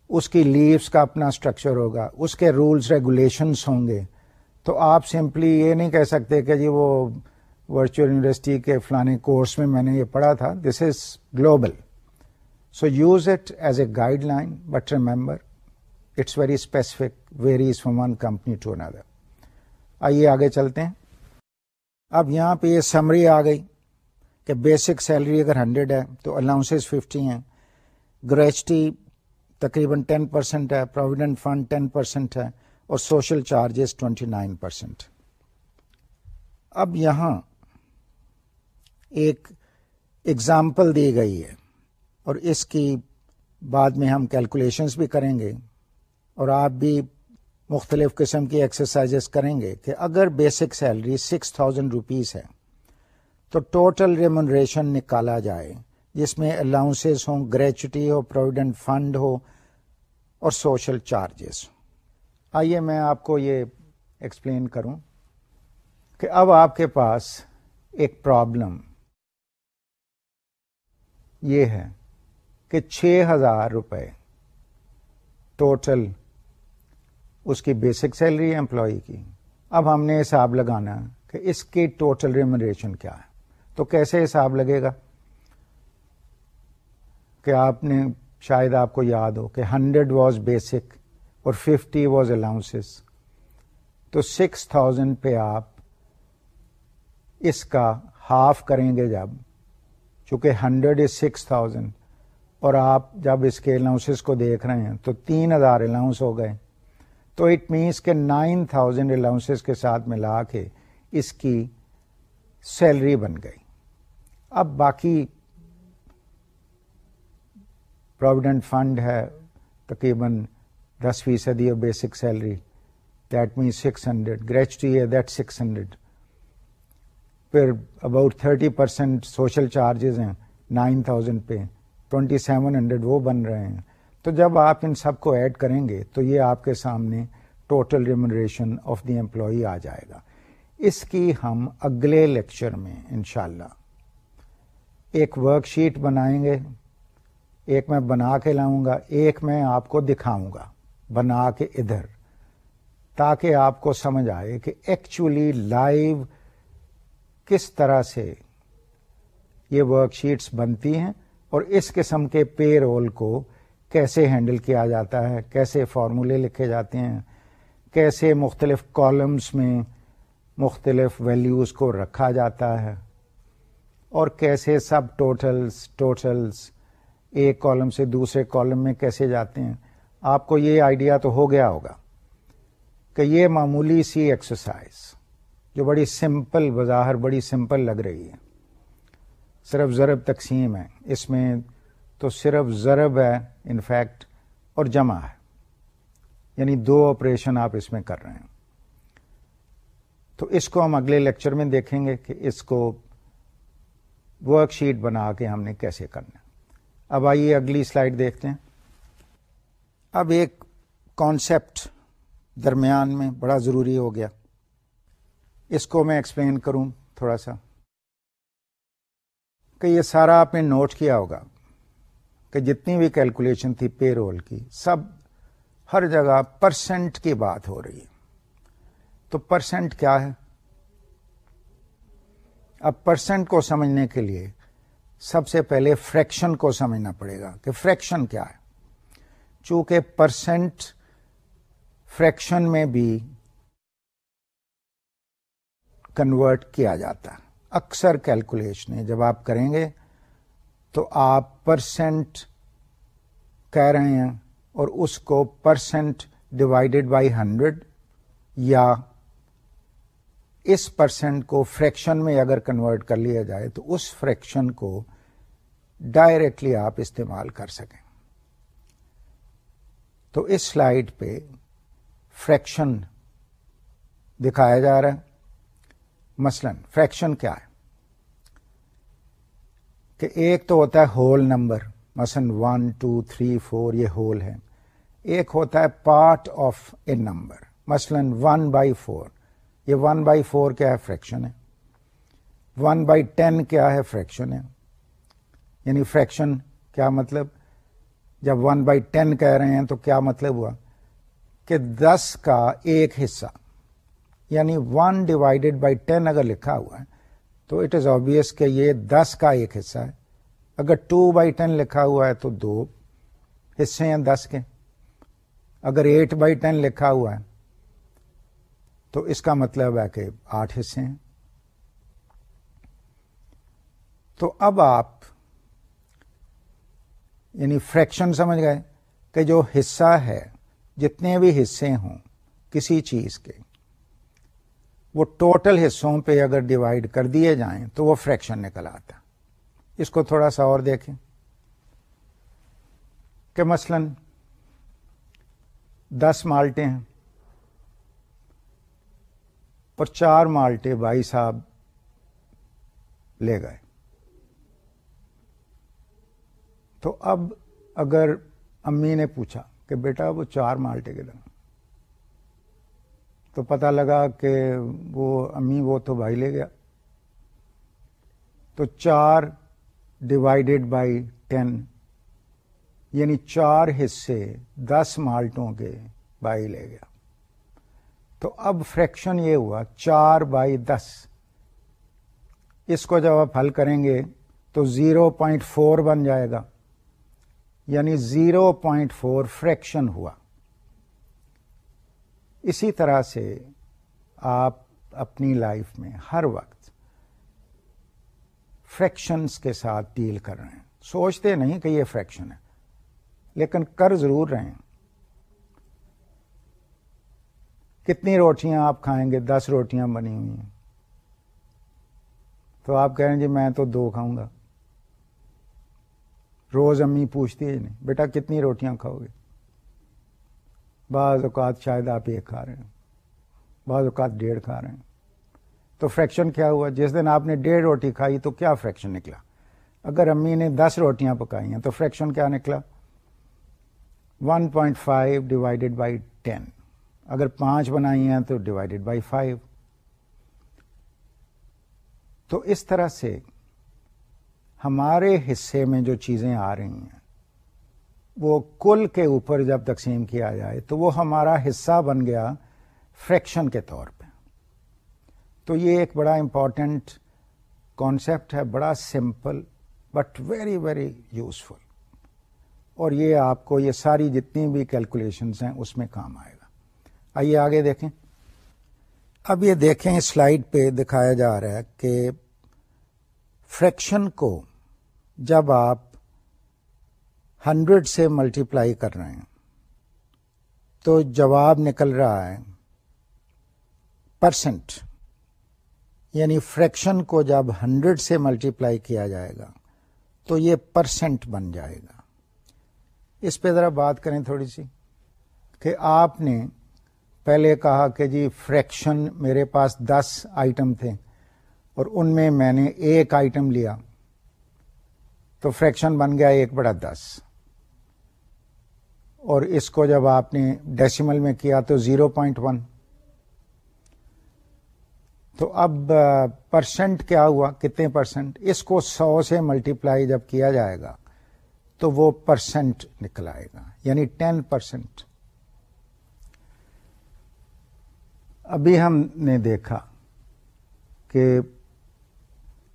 اس کی لیوس کا اپنا اسٹرکچر ہوگا۔ اس کے رولس ریگولیشنس ہوں گے۔ تو آپ سمپلی یہ نہیں کہہ سکتے کہ جی وہ ورچوئل یونیورسٹی کے فلانے کورس میں میں نے یہ پڑھا تھا۔ This is global so use it as a guideline but remember it's very specific varies from one company to اندر آئیے آگے چلتے ہیں۔ اب یہاں پہ یہ سمری آ گئی کہ بیسک سیلری اگر ہنڈریڈ ہے تو الاؤنسز ففٹی ہیں۔ گریچٹی تقریباً ٹین پرسینٹ ہے پروویڈنٹ فنڈ ٹین پرسینٹ ہے اور social charges twenty nine percent اب یہاں ایک ایگزامپل دی گئی ہے اور اس کی بعد میں ہم کیلکولیشنس بھی کریں گے۔ اور آپ بھی مختلف قسم کی ایکسرسائز کریں گے کہ اگر basic salary six thousand rupees ہے، تو ٹوٹل ریمونریشن نکالا جائے، جس میں الاؤنسز ہوں گریچوٹی ہو پروویڈنٹ فنڈ ہو اور سوشل چارجز آئیے میں آپ کو یہ ایکسپلین کروں کہ اب آپ کے پاس ایک پرابلم یہ ہے کہ چھ ہزار روپے ٹوٹل اس کی بیسک سیلری ہے امپلائی کی۔ اب ہم نے حساب لگانا کہ اس کی ٹوٹل ریمونریشن کیا ہے۔ تو کیسے حساب لگے گا؟ کہ آپ نے شاید آپ کو یاد ہو کہ ہنڈریڈ واز بیسک اور ففٹی واز الاؤنس تو سکس تھاؤزینڈ پہ آپ اس کا ہاف کریں گے جب، چونکہ ہنڈریڈ از سکس تھاؤزینڈ اور آپ جب اس کے الاؤنس کو دیکھ رہے ہیں تو تین ہزار الاؤنس ہو گئے۔ تو اٹ مینس کہ نائن تھاؤزینڈ الاؤنس کے ساتھ ملا کے اس کی سیلری بن گئی۔ اب باقی پروویڈنٹ فنڈ ہے، تقریباً دس فیصدی of basic salary that means six hundred gratuity ہے دیٹ سکس ہنڈریڈ پھر about thirty percent social charges ہیں، نائن تھاؤزینڈ پہ ٹوینٹی سیون ہنڈریڈ وہ بن رہے ہیں۔ تو جب آپ ان سب کو ایڈ کریں گے تو یہ آپ کے سامنے total remuneration of the employee آ جائے گا۔ اس کی ہم اگلے لیکچر میں انشاءاللہ ایک ورک شیٹ بنائیں گے۔ ایک میں بنا کے لاؤں گا، ایک میں آپ کو دکھاؤں گا، بنا کے ادھر، تاکہ آپ کو سمجھ آئے کہ ایکچولی لائیو کس طرح سے یہ ورک شیٹس بنتی ہیں اور اس قسم کے پے رول کو کیسے ہینڈل کیا جاتا ہے، کیسے فارمولے لکھے جاتے ہیں، کیسے مختلف کالمس میں مختلف ویلیوز کو رکھا جاتا ہے اور کیسے سب ٹوٹلس ٹوٹلس ایک کالم سے دوسرے کالم میں کیسے جاتے ہیں۔ آپ کو یہ آئیڈیا تو ہو گیا ہوگا کہ یہ معمولی سی ایکسرسائز جو بڑی سمپل بظاہر بڑی سمپل لگ رہی ہے۔ صرف ضرب تقسیم ہے۔ اس میں تو صرف ضرب ہے انفیکٹ اور جمع ہے۔ یعنی دو آپریشن آپ اس میں کر رہے ہیں۔ تو اس کو ہم اگلے لیکچر میں دیکھیں گے کہ اس کو ورک شیٹ بنا کے ہم نے کیسے کرنا۔ اب آئیے اگلی سلائڈ دیکھتے ہیں۔ اب ایک کانسیپٹ درمیان میں بڑا ضروری ہو گیا۔ اس کو میں ایکسپلین کروں تھوڑا سا کہ یہ سارا آپ نے نوٹ کیا ہوگا۔ کہ جتنی بھی کیلکولیشن تھی پے رول کی، سب ہر جگہ پرسنٹ کی بات ہو رہی ہے۔ تو پرسنٹ کیا ہے؟ اب پرسنٹ کو سمجھنے کے لیے سب سے پہلے فریکشن کو سمجھنا پڑے گا کہ فریکشن کیا ہے۔ چونکہ پرسنٹ فریکشن میں بھی کنورٹ کیا جاتا ہے۔ اکثر کیلکولیشن جب آپ کریں گے تو آپ پرسنٹ کہہ رہے ہیں اور اس کو پرسنٹ ڈیوائڈیڈ بائی ہنڈریڈ یا اس پرسنٹ کو فریکشن میں اگر کنورٹ کر لیا جائے تو اس فریکشن کو ڈائریکٹلی آپ استعمال کر سکیں۔ تو اس سلائڈ پہ فریکشن دکھایا جا رہا ہے۔ مثلا فریکشن کیا ہے؟ کہ ایک تو ہوتا ہے ہول نمبر، مثلا ون، ٹو، تھری، فور، یہ ہول ہے ایک ہوتا ہے پارٹ آف اے نمبر، مثلا ون بائی فور۔ یہ ون بائی فور کیا ہے؟ فریکشن ہے۔ ون بائی ٹین کیا ہے؟ فریکشن ہے۔ یعنی فریکشن کیا مطلب؟ جب ون بائی ٹین کہہ رہے ہیں تو کیا مطلب ہوا؟ کہ دس کا ایک حصہ یعنی ون ڈیوائڈیڈ بائی ٹین اگر لکھا ہوا ہے تو اٹ از آبیس کہ یہ دس کا ایک حصہ ہے۔ اگر ٹو بائی ٹین لکھا ہوا ہے تو دو حصے ہیں دس کے۔ اگر ایٹ بائی ٹین لکھا ہوا ہے تو اس کا مطلب ہے کہ آٹھ حصے ہیں۔ تو اب آپ یعنی فریکشن سمجھ گئے کہ جو حصہ ہے، جتنے بھی حصے ہوں کسی چیز کے وہ ٹوٹل حصوں پہ اگر ڈیوائڈ کر دیے جائیں تو وہ فریکشن نکل آتا اس کو تھوڑا سا اور دیکھیں۔ کہ مثلا دس مالٹے ہیں اور چار مالٹے بھائی صاحب لے گئے۔ تو اب اگر امی نے پوچھا کہ بیٹا وہ چار مالٹے کے دن تو پتا لگا کہ وہ امی وہ تو بھائی لے گیا۔ تو چار ڈیوائڈیڈ بائی ٹین یعنی چار حصے، دس مالٹوں کے بائی لے گیا۔ تو اب فریکشن یہ ہوا، چار بائی دس۔ اس کو جب آپ حل کریں گے تو زیرو پوائنٹ فور بن جائے گا۔ یعنی زیرو پوائنٹ فور فریکشن ہوا۔ اسی طرح سے آپ اپنی لائف میں ہر وقت فریکشنس کے ساتھ ڈیل کر رہے ہیں۔ سوچتے نہیں کہ یہ فریکشن ہے، لیکن کر ضرور رہے ہیں۔ کتنی روٹیاں آپ کھائیں گے؟ دس روٹیاں بنی ہوئی ہیں۔ تو آپ کہیں جی میں تو دو کھاؤں گا۔ روز امی پوچھتی ہے جی نہیں، بیٹا کتنی روٹیاں کھاؤ گے؟ بعض اوقات شاید آپ ایک کھا رہے ہیں بعض اوقات ڈیڑھ کھا رہے ہیں تو فریکشن کیا ہوا؟ جس دن آپ نے ڈیڑھ روٹی کھائی تو کیا فریکشن نکلا؟ اگر امی نے دس روٹیاں پکائی ہیں تو فریکشن کیا نکلا؟ One point five divided by ten اگر پانچ بنائی ہیں تو ڈیوائڈیڈ بائی فائیو تو اس طرح سے ہمارے حصے میں جو چیزیں آ رہی ہیں وہ کل کے اوپر جب تقسیم کیا جائے تو وہ ہمارا حصہ بن گیا فریکشن کے طور پہ۔ تو یہ ایک بڑا امپورٹنٹ کانسیپٹ ہے، بڑا simple but very very useful اور یہ آپ کو یہ ساری جتنی بھی کیلکولیشنز ہیں، اس میں کام آئے گا۔ آئیے آگے دیکھیں۔ اب یہ دیکھیں سلائڈ پہ دکھایا جا رہا ہے کہ فریکشن کو جب آپ ہنڈریڈ سے ملٹیپلائی کر رہے ہیں۔ تو جواب نکل رہا ہے پرسنٹ یعنی فریکشن کو جب ہنڈریڈ سے ملٹیپلائی کیا جائے گا، تو یہ پرسنٹ بن جائے گا۔ اس پہ ذرا بات کریں تھوڑی سی کہ آپ نے پہلے کہا کہ جی فریکشن میرے پاس دس آئٹم تھے اور ان میں میں نے ایک آئٹم لیا، تو فریکشن بن گیا ایک بڑا دس۔ اور اس کو جب آپ نے ڈیسیمل میں کیا تو زیرو پوائنٹ ون تو اب پرسنٹ کیا ہوا؟ کتنے پرسنٹ اس کو سو سے ملٹیپلائی جب کیا جائے گا تو وہ پرسنٹ نکل آئے گا یعنی ٹین پرسنٹ ابھی ہم نے دیکھا کہ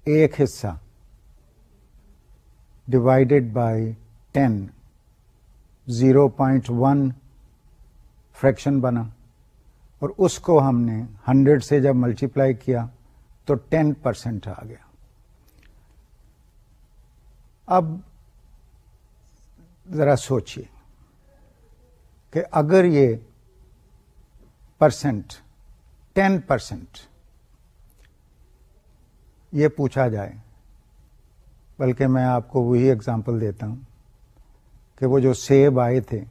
ایک حصہ divided by ten zero point one fraction بنا اور اس کو ہم نے ہنڈریڈ سے جب ملٹیپلائی کیا تو ٹین پرسینٹ آ گیا۔ اب ذرا سوچیے کہ اگر یہ پرسنٹ ٹین پرسینٹ یہ پوچھا جائے، بلکہ میں آپ کو وہی اگزامپل دیتا ہوں۔ کہ وہ جو سیب آئے تھے،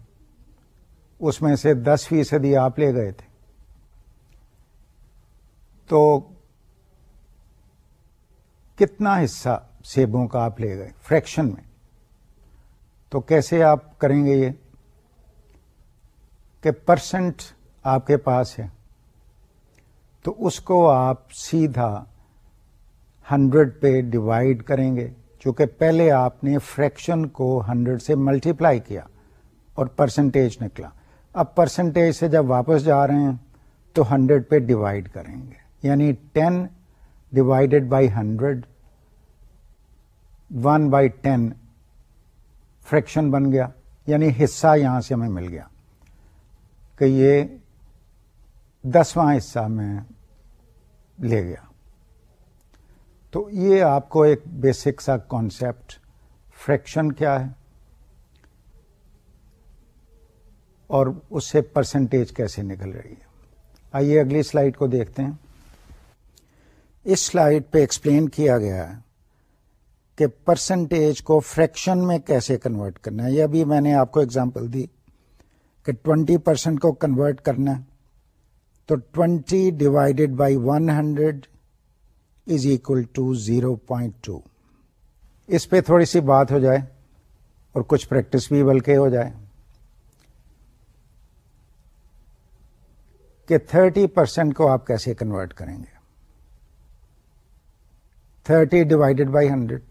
اس میں سے دس فیصدی آپ لے گئے تھے۔ تو کتنا حصہ سیبوں کا آپ لے گئے؟ فریکشن میں۔ تو کیسے آپ کریں گے یہ؟ کہ پرسنٹ آپ کے پاس ہے۔ تو اس کو آپ سیدھا ہنڈریڈ پہ ڈیوائڈ کریں گے۔ چونکہ پہلے آپ نے فریکشن کو ہنڈریڈ سے ملٹیپلائی کیا اور پرسنٹیج نکلا۔ اب پرسنٹیج سے جب واپس جا رہے ہیں تو ہنڈریڈ پہ ڈیوائڈ کریں گے۔ یعنی ten divided by hundred one by ten fraction بن گیا۔ یعنی حصہ یہاں سے ہمیں مل گیا۔ کہ یہ دسواں حصہ میں لے گیا۔ تو یہ آپ کو ایک بیسک سا کانسیپٹ فریکشن کیا ہے؟ اور اس سے پرسنٹیج کیسے نکل رہی ہے؟ آئیے اگلی سلائڈ کو دیکھتے ہیں۔ اس سلائڈ پہ ایکسپلین کیا گیا ہے کہ پرسنٹیج کو فریکشن میں کیسے کنورٹ کرنا ہے۔ یہ ابھی میں نے آپ کو اگزامپل دی کہ ٹوینٹی پرسینٹ کو کنورٹ کرنا ہے تو twenty divided by one hundred is equal to zero point two اس پہ تھوڑی سی بات ہو جائے اور کچھ پریکٹس بھی بلکہ ہو جائے کہ تھرٹی پرسینٹ کو آپ کیسے کنورٹ کریں گے؟ Thirty divided by hundred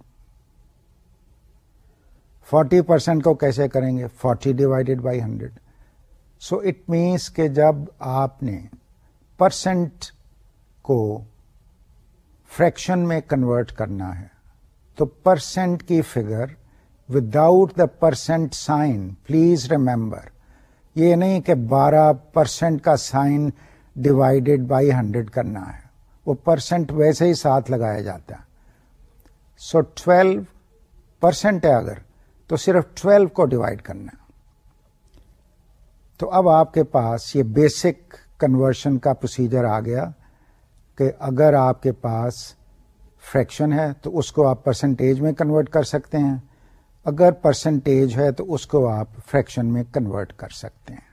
forty percent کو کیسے کریں گے؟ Forty divided by hundred so it means کہ جب آپ نے پرسینٹ کو فریکشن میں کنورٹ کرنا ہے۔ تو پرسینٹ کی figure without the percent sign please remember یہ نہیں کہ بارہ پرسینٹ کا سائن ڈیوائڈیڈ بائی ہنڈریڈ کرنا ہے۔ وہ پرسینٹ ویسے ہی ساتھ لگایا جاتا ہے۔ سو ٹویلو پرسینٹ ہے اگر، تو صرف ٹویلو کو ڈیوائڈ کرنا ہے۔ تو اب آپ کے پاس یہ بیسک کنورشن کا پروسیجر آ گیا۔ کہ اگر آپ کے پاس فریکشن ہے تو اس کو آپ پرسنٹیج میں کنورٹ کر سکتے ہیں۔ اگر پرسنٹیج ہے تو اس کو آپ فریکشن میں کنورٹ کر سکتے ہیں۔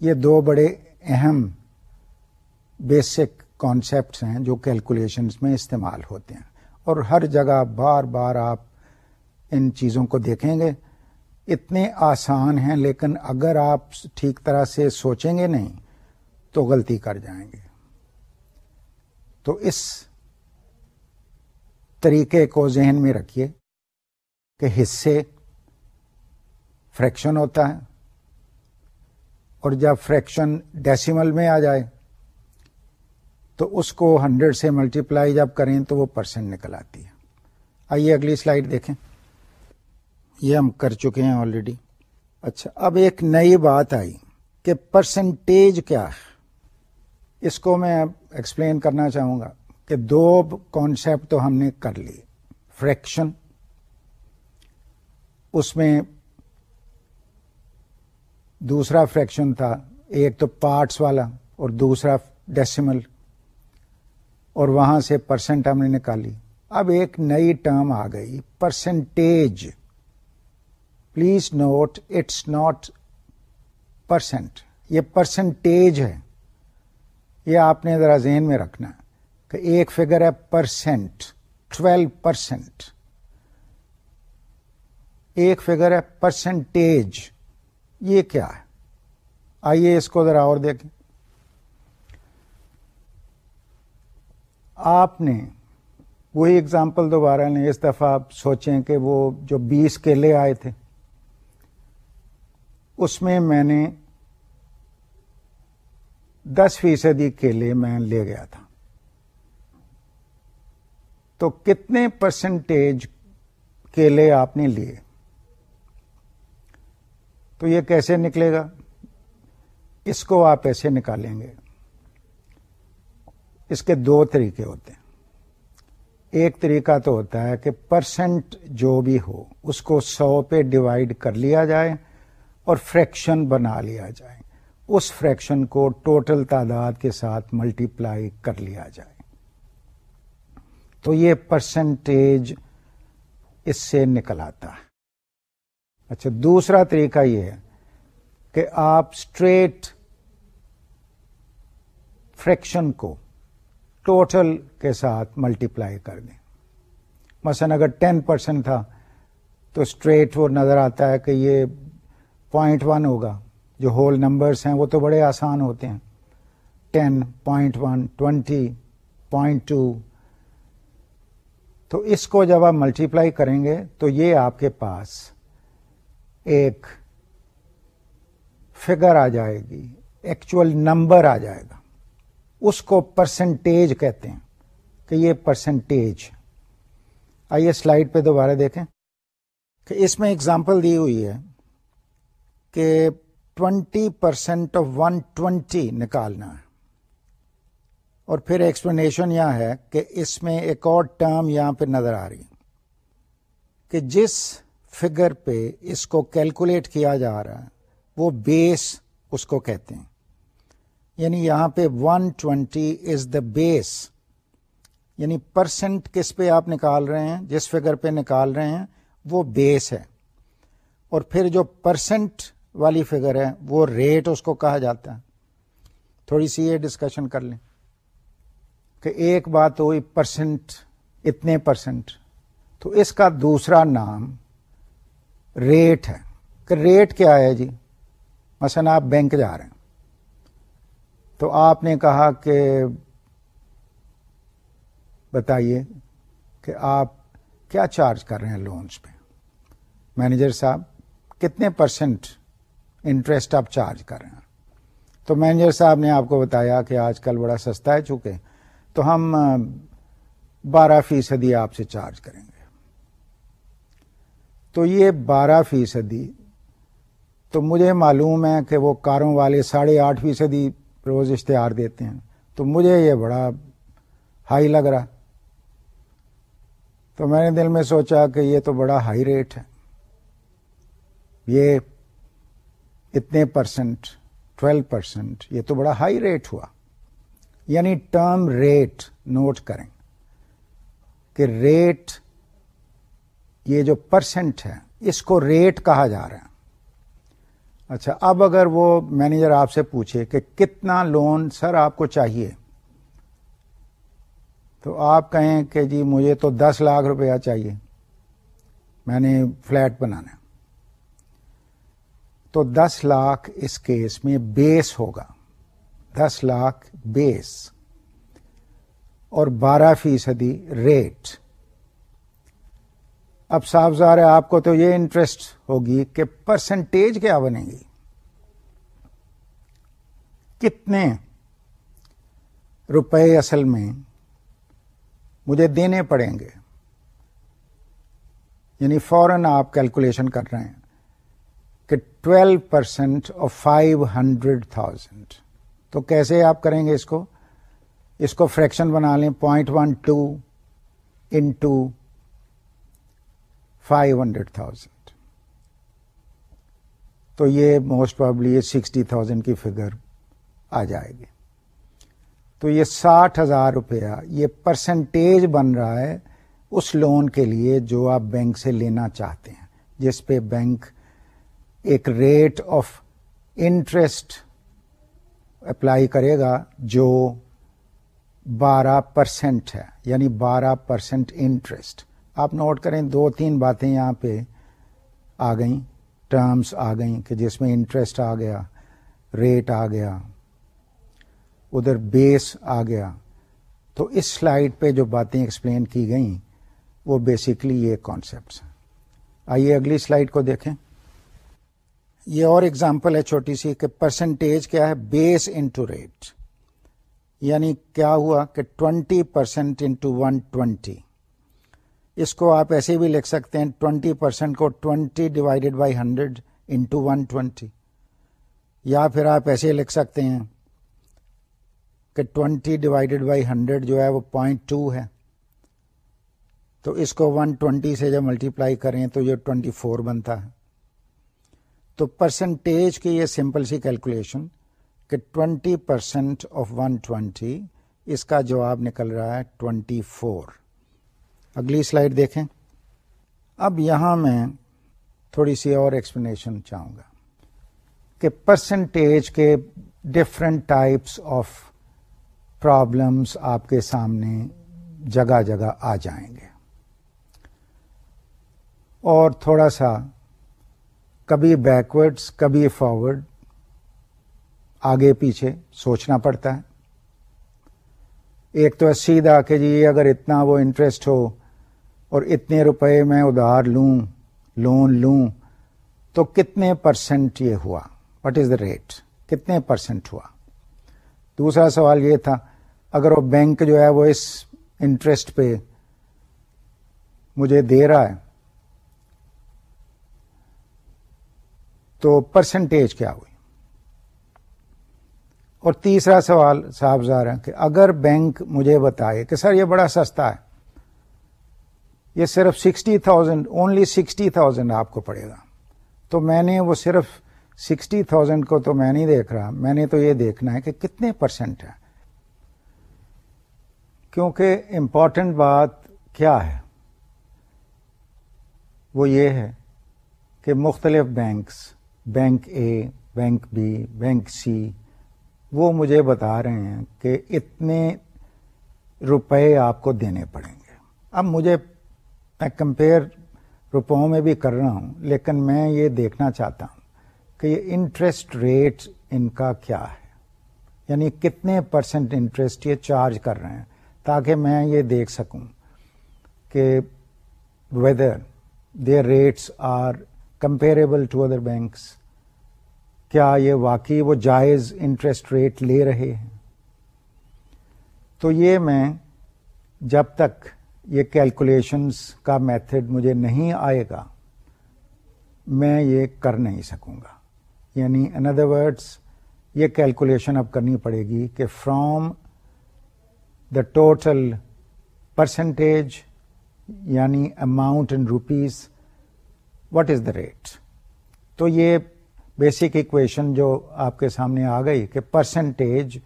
یہ دو بڑے اہم بیسک کانسیپٹس ہیں جو کیلکولیشنز میں استعمال ہوتے ہیں۔ اور ہر جگہ بار بار آپ ان چیزوں کو دیکھیں گے۔ اتنے آسان ہیں، لیکن اگر آپ ٹھیک طرح سے سوچیں گے نہیں تو غلطی کر جائیں گے۔ تو اس طریقے کو ذہن میں رکھیے کہ حصے فریکشن ہوتا ہے اور جب فریکشن ڈیسیمل میں آ جائے تو اس کو ہنڈریڈ سے ملٹیپلائی جب کریں تو وہ پرسنٹ نکل آتی ہے۔ آئیے اگلی سلائڈ دیکھیں۔ یہ ہم کر چکے ہیں آلریڈی اچھا اب ایک نئی بات آئی کہ پرسنٹیج کیا ہے۔ اس کو میں ایکسپلین کرنا چاہوں گا کہ دو کانسیپٹ تو ہم نے کر لی۔ فریکشن اس میں دوسرا فریکشن تھا، ایک تو پارٹس والا اور دوسرا ڈیسیمل اور وہاں سے پرسنٹ ہم نے نکالی۔ اب ایک نئی ٹرم آ گئی percentage please note it's not percent یہ پرسنٹیج ہے۔ یہ آپ نے ذرا ذہن میں رکھنا کہ ایک فگر ہے پرسینٹ ٹویلو پرسینٹ ایک فگر ہے پرسنٹیج یہ کیا ہے؟ آئیے اس کو ذرا اور دیکھیں۔ آپ نے وہی اگزامپل دوبارہ لیں۔ اس دفعہ آپ سوچیں کہ وہ جو بیس کیلے آئے تھے، اس میں میں نے دس فیصدی کیلے میں لے گیا تھا۔ تو کتنے پرسنٹیج کیلے آپ نے لیے؟ تو یہ کیسے نکلے گا؟ اس کو آپ ایسے نکالیں گے۔ اس کے دو طریقے ہوتے ہیں۔ ایک طریقہ تو ہوتا ہے کہ پرسنٹ جو بھی ہو، اس کو سو پہ ڈیوائڈ کر لیا جائے اور فریکشن بنا لیا جائے۔ اس فریکشن کو ٹوٹل تعداد کے ساتھ ملٹی پلائی کر لیا جائے۔ تو یہ پرسنٹیج اس سے نکل آتا ہے۔ اچھا دوسرا طریقہ یہ ہے کہ آپ اسٹریٹ فریکشن کو ٹوٹل کے ساتھ ملٹی پلائی کر دیں۔ مثلا اگر ٹین پرسینٹ تھا تو اسٹریٹ وہ نظر آتا ہے کہ یہ پوائنٹ ون ہوگا۔ جو ہول نمبرس ہیں وہ تو بڑے آسان ہوتے ہیں۔ Ten point one twenty point two تو اس کو جب آپ ملٹیپلائی کریں گے تو یہ آپ کے پاس ایک فگر آ جائے گی ایکچوئل نمبر آ جائے گا۔ اس کو پرسنٹیج کہتے ہیں کہ یہ پرسنٹیج آئیے سلائڈ پہ دوبارہ دیکھیں کہ اس میں اگزامپل دی ہوئی ہے کہ twenty percent of one twenty نکالنا ہے۔ اور پھر ایکسپلینیشن یہاں ہے کہ اس میں ایک اور ٹرم یہاں پہ نظر آ رہی کہ جس فگر پہ اس کو کیلکولیٹ کیا جا رہا ہے، وہ بیس اس کو کہتے ہیں۔ یعنی یہاں پہ ون ٹوینٹی از دا بیس یعنی پرسنٹ کس پہ آپ نکال رہے ہیں، جس فگر پہ نکال رہے ہیں، وہ بیس ہے۔ اور پھر جو پرسنٹ والی فگر ہے وہ ریٹ اس کو کہا جاتا ہے۔ تھوڑی سی یہ ڈسکشن کر لیں کہ ایک بات ہوئی پرسنٹ اتنے پرسنٹ تو اس کا دوسرا نام ریٹ ہے۔ کہ ریٹ کیا ہے جی؟ مثلا آپ بینک جا رہے ہیں۔ تو آپ نے کہا کہ بتائیے کہ آپ کیا چارج کر رہے ہیں لونس پہ؟ مینیجر صاحب، کتنے پرسنٹ انٹرسٹ آپ چارج کر رہے ہیں۔ تو مینیجر صاحب نے آپ کو بتایا کہ آج کل بڑا سستا ہے، چونکہ تو ہم بارہ فیصدی آپ سے چارج کریں گے۔ تو یہ بارہ فیصدی، تو مجھے معلوم ہے کہ وہ کاروں والے ساڑھے آٹھ فیصدی روز اشتہار دیتے ہیں۔ تو مجھے یہ بڑا ہائی لگ رہا۔ تو میں نے دل میں سوچا کہ یہ تو بڑا ہائی ریٹ ہے۔ یہ اتنے پرسنٹ ٹویلو پرسینٹ یہ تو بڑا ہائی ریٹ ہوا۔ یعنی ٹرم ریٹ نوٹ کریں کہ ریٹ یہ جو پرسنٹ ہے اس کو ریٹ کہا جا رہا ہے۔ اچھا اب اگر وہ مینیجر آپ سے پوچھے کہ کتنا لون سر آپ کو چاہیے، تو آپ کہیں کہ جی مجھے تو دس لاکھ روپیہ چاہیے، میں نے فلیٹ بنانا تو دس لاکھ اس کیس میں بیس ہوگا۔ دس لاکھ بیس۔ اور بارہ فیصدی ریٹ۔ اب صاف ظاہر ہے آپ کو تو یہ انٹرسٹ ہوگی کہ پرسنٹیج کیا بنے گی۔ کتنے روپے اصل میں مجھے دینے پڑیں گے؟ یعنی فوراً آپ کیلکولیشن کر رہے ہیں۔ کہ twelve percent of five hundred thousand تو کیسے آپ کریں گے اس کو؟ اس کو فریکشن بنا لیں، point one two into five hundred thousand تو یہ موسٹ پرابلی سکسٹی تھاؤزینڈ کی فگر آ جائے گی۔ تو یہ ساٹھ ہزار روپیہ، یہ پرسنٹیج بن رہا ہے اس لون کے لیے جو آپ بینک سے لینا چاہتے ہیں، جس پہ بینک ایک ریٹ آف انٹرسٹ اپلائی کرے گا جو بارہ پرسینٹ ہے یعنی بارہ پرسینٹ انٹرسٹ آپ نوٹ کریں دو تین باتیں یہاں پہ آ گئیں، ٹرمز آ گئیں کہ جس میں انٹرسٹ آ گیا، ریٹ آ گیا، ادھر بیس آ گیا۔ تو اس سلائڈ پہ جو باتیں ایکسپلین کی گئیں، وہ بیسکلی یہ کانسیپٹس ہیں۔ آئیے اگلی سلائڈ کو دیکھیں۔ یہ اور ایگزامپل ہے چھوٹی سی کہ پرسنٹیج کیا ہے بیس انٹو ریٹ یعنی کیا ہوا کہ twenty percent into one twenty اس کو آپ ایسے بھی لکھ سکتے ہیں ٹوینٹی پرسینٹ کو twenty divided by hundred into one twenty یا پھر آپ ایسے لکھ سکتے ہیں کہ ٹوینٹی ڈیوائڈیڈ بائی ہنڈریڈ جو ہے وہ پوائنٹ ٹو ہے. تو اس کو ون ٹوینٹی سے جب ملٹیپلائی کریں تو یہ ٹوینٹی فور بنتا ہے. تو پرسنٹیج کی یہ سمپل سی کیلکولیشن کہ twenty percent of one twenty اس کا جواب نکل رہا ہے ٹوینٹی فور اگلی سلائڈ دیکھیں۔ اب یہاں میں تھوڑی سی اور ایکسپلینیشن چاہوں گا کہ پرسنٹیج کے ڈفرینٹ ٹائپس آف پرابلمس آپ کے سامنے جگہ جگہ آ جائیں گے۔ اور تھوڑا سا کبھی بیکورڈس کبھی فارورڈ آگے پیچھے سوچنا پڑتا ہے۔ ایک تو سیدھا کہ جی اگر اتنا وہ انٹرسٹ ہو اور اتنے روپے میں ادھار لوں لون لوں، تو کتنے پرسنٹ یہ ہوا؟ وٹ از دا ریٹ کتنے پرسنٹ ہوا؟ دوسرا سوال یہ تھا، اگر وہ بینک جو ہے وہ اس انٹرسٹ پہ مجھے دے رہا ہے تو پرسنٹیج کیا ہوئی؟ اور تیسرا سوال صاحب ذرا کہ اگر بینک مجھے بتائے کہ سر یہ بڑا سستا ہے، یہ صرف sixty thousand only sixty thousand آپ کو پڑے گا۔ تو میں نے وہ صرف سکسٹی تھاؤزینڈ کو تو میں نہیں دیکھ رہا، میں نے تو یہ دیکھنا ہے کہ کتنے پرسنٹ ہے کیونکہ امپورٹنٹ بات کیا ہے؟ وہ یہ ہے کہ مختلف banks bank A, bank B, bank C, وہ مجھے بتا رہے ہیں کہ اتنے روپے آپ کو دینے پڑیں گے۔ اب مجھے میں کمپیئر روپوں میں بھی کر رہا ہوں، لیکن میں یہ دیکھنا چاہتا ہوں کہ یہ انٹرسٹ ریٹ ان کا کیا ہے۔ یعنی کتنے پرسنٹ انٹرسٹ یہ چارج کر رہے ہیں تاکہ میں یہ دیکھ سکوں کہ whether their rates are comparable to other banks کیا یہ واقعی وہ جائز انٹرسٹ ریٹ لے رہے ہیں؟ تو یہ میں جب تک یہ کیلکولیشنس کا میتھڈ مجھے نہیں آئے گا، میں یہ کر نہیں سکوں گا۔ یعنی ان ادر ورڈس یہ کیلکولیشن اب کرنی پڑے گی کہ فرام دا ٹوٹل پرسنٹیج یعنی amount in rupees what is the rate تو یہ بیسک اکویشن جو آپ کے سامنے آ گئی کہ percentage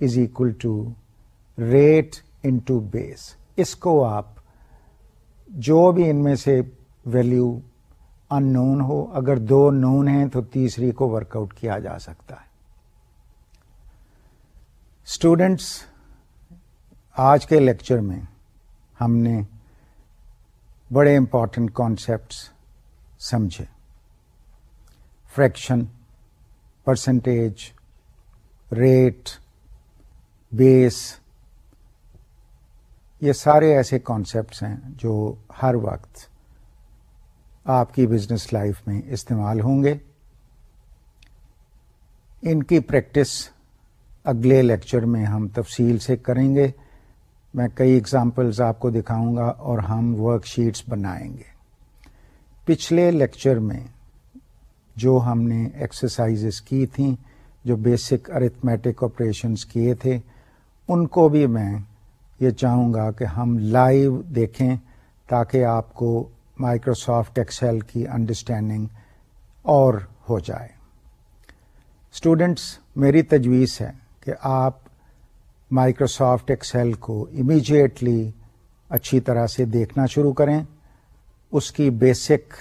is equal to rate into base اس کو آپ جو بھی ان میں سے ویلو ان نون ہو، اگر دو نون ہیں تو تیسری کو ورک آؤٹ کیا جا سکتا ہے۔ اسٹوڈینٹس آج کے لیکچر میں ہم نے بڑے امپورٹنٹ کانسیپٹس سمجھے۔ فریکشن پرسنٹیج ریٹ بیس یہ سارے ایسے کانسیپٹس ہیں جو ہر وقت آپ کی بزنس لائف میں استعمال ہوں گے۔ ان کی پریکٹس اگلے لیکچر میں ہم تفصیل سے کریں گے۔ میں کئی اگزامپلز آپ کو دکھاؤں گا اور ہم ورک شیٹس بنائیں گے۔ پچھلے لیکچر میں جو ہم نے ایکسرسائزز کی تھیں، جو بیسک ارتھمیٹک آپریشنس کیے تھے، ان کو بھی میں یہ چاہوں گا کہ ہم لائیو دیکھیں تاکہ آپ کو مائکروسافٹ ایکسل کی انڈرسٹینڈنگ اور ہو جائے۔ اسٹوڈینٹس میری تجویز ہے کہ آپ مائکروسافٹ ایکسل کو امیجیٹلی اچھی طرح سے دیکھنا شروع کریں۔ اس کی بیسک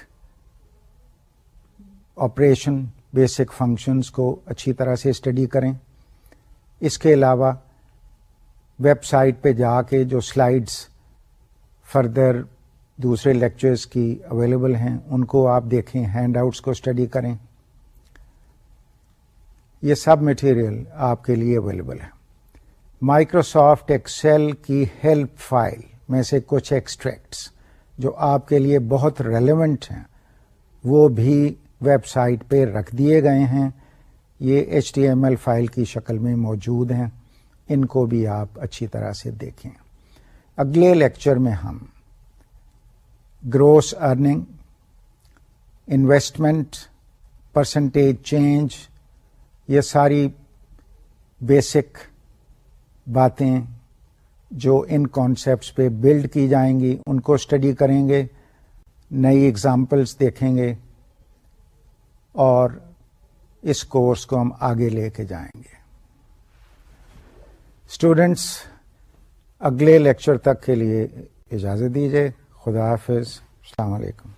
آپریشن بیسک فنکشنز کو اچھی طرح سے اسٹڈی کریں۔ اس کے علاوہ ویب سائٹ پہ جا کے جو سلائڈس فردر دوسرے لیکچرز کی اویلیبل ہیں، ان کو آپ دیکھیں ہینڈ آؤٹس کو اسٹڈی کریں۔ یہ سب مٹیریل آپ کے لیے اویلیبل ہے مائکروسافٹ ایکسل کی ہیلپ فائل میں سے کچھ ایکسٹریکٹس جو آپ کے لیے بہت ریلیونٹ ہیں، وہ بھی ویب سائٹ پہ رکھ دیے گئے ہیں۔ یہ H T M L file کی شکل میں موجود ہیں۔ ان کو بھی آپ اچھی طرح سے دیکھیں۔ اگلے لیکچر میں ہم gross earning, investment percentage change یہ ساری بیسک باتیں جو ان کانسیپٹس پہ بلڈ کی جائیں گی، ان کو اسٹڈی کریں گے، نئی ایگزامپلس دیکھیں گے اور اس کورس کو ہم آگے لے کے جائیں گے۔ اسٹوڈینٹس اگلے لیکچر تک کے لیے اجازت دیجیے خدا حافظ۔ السلام علیکم۔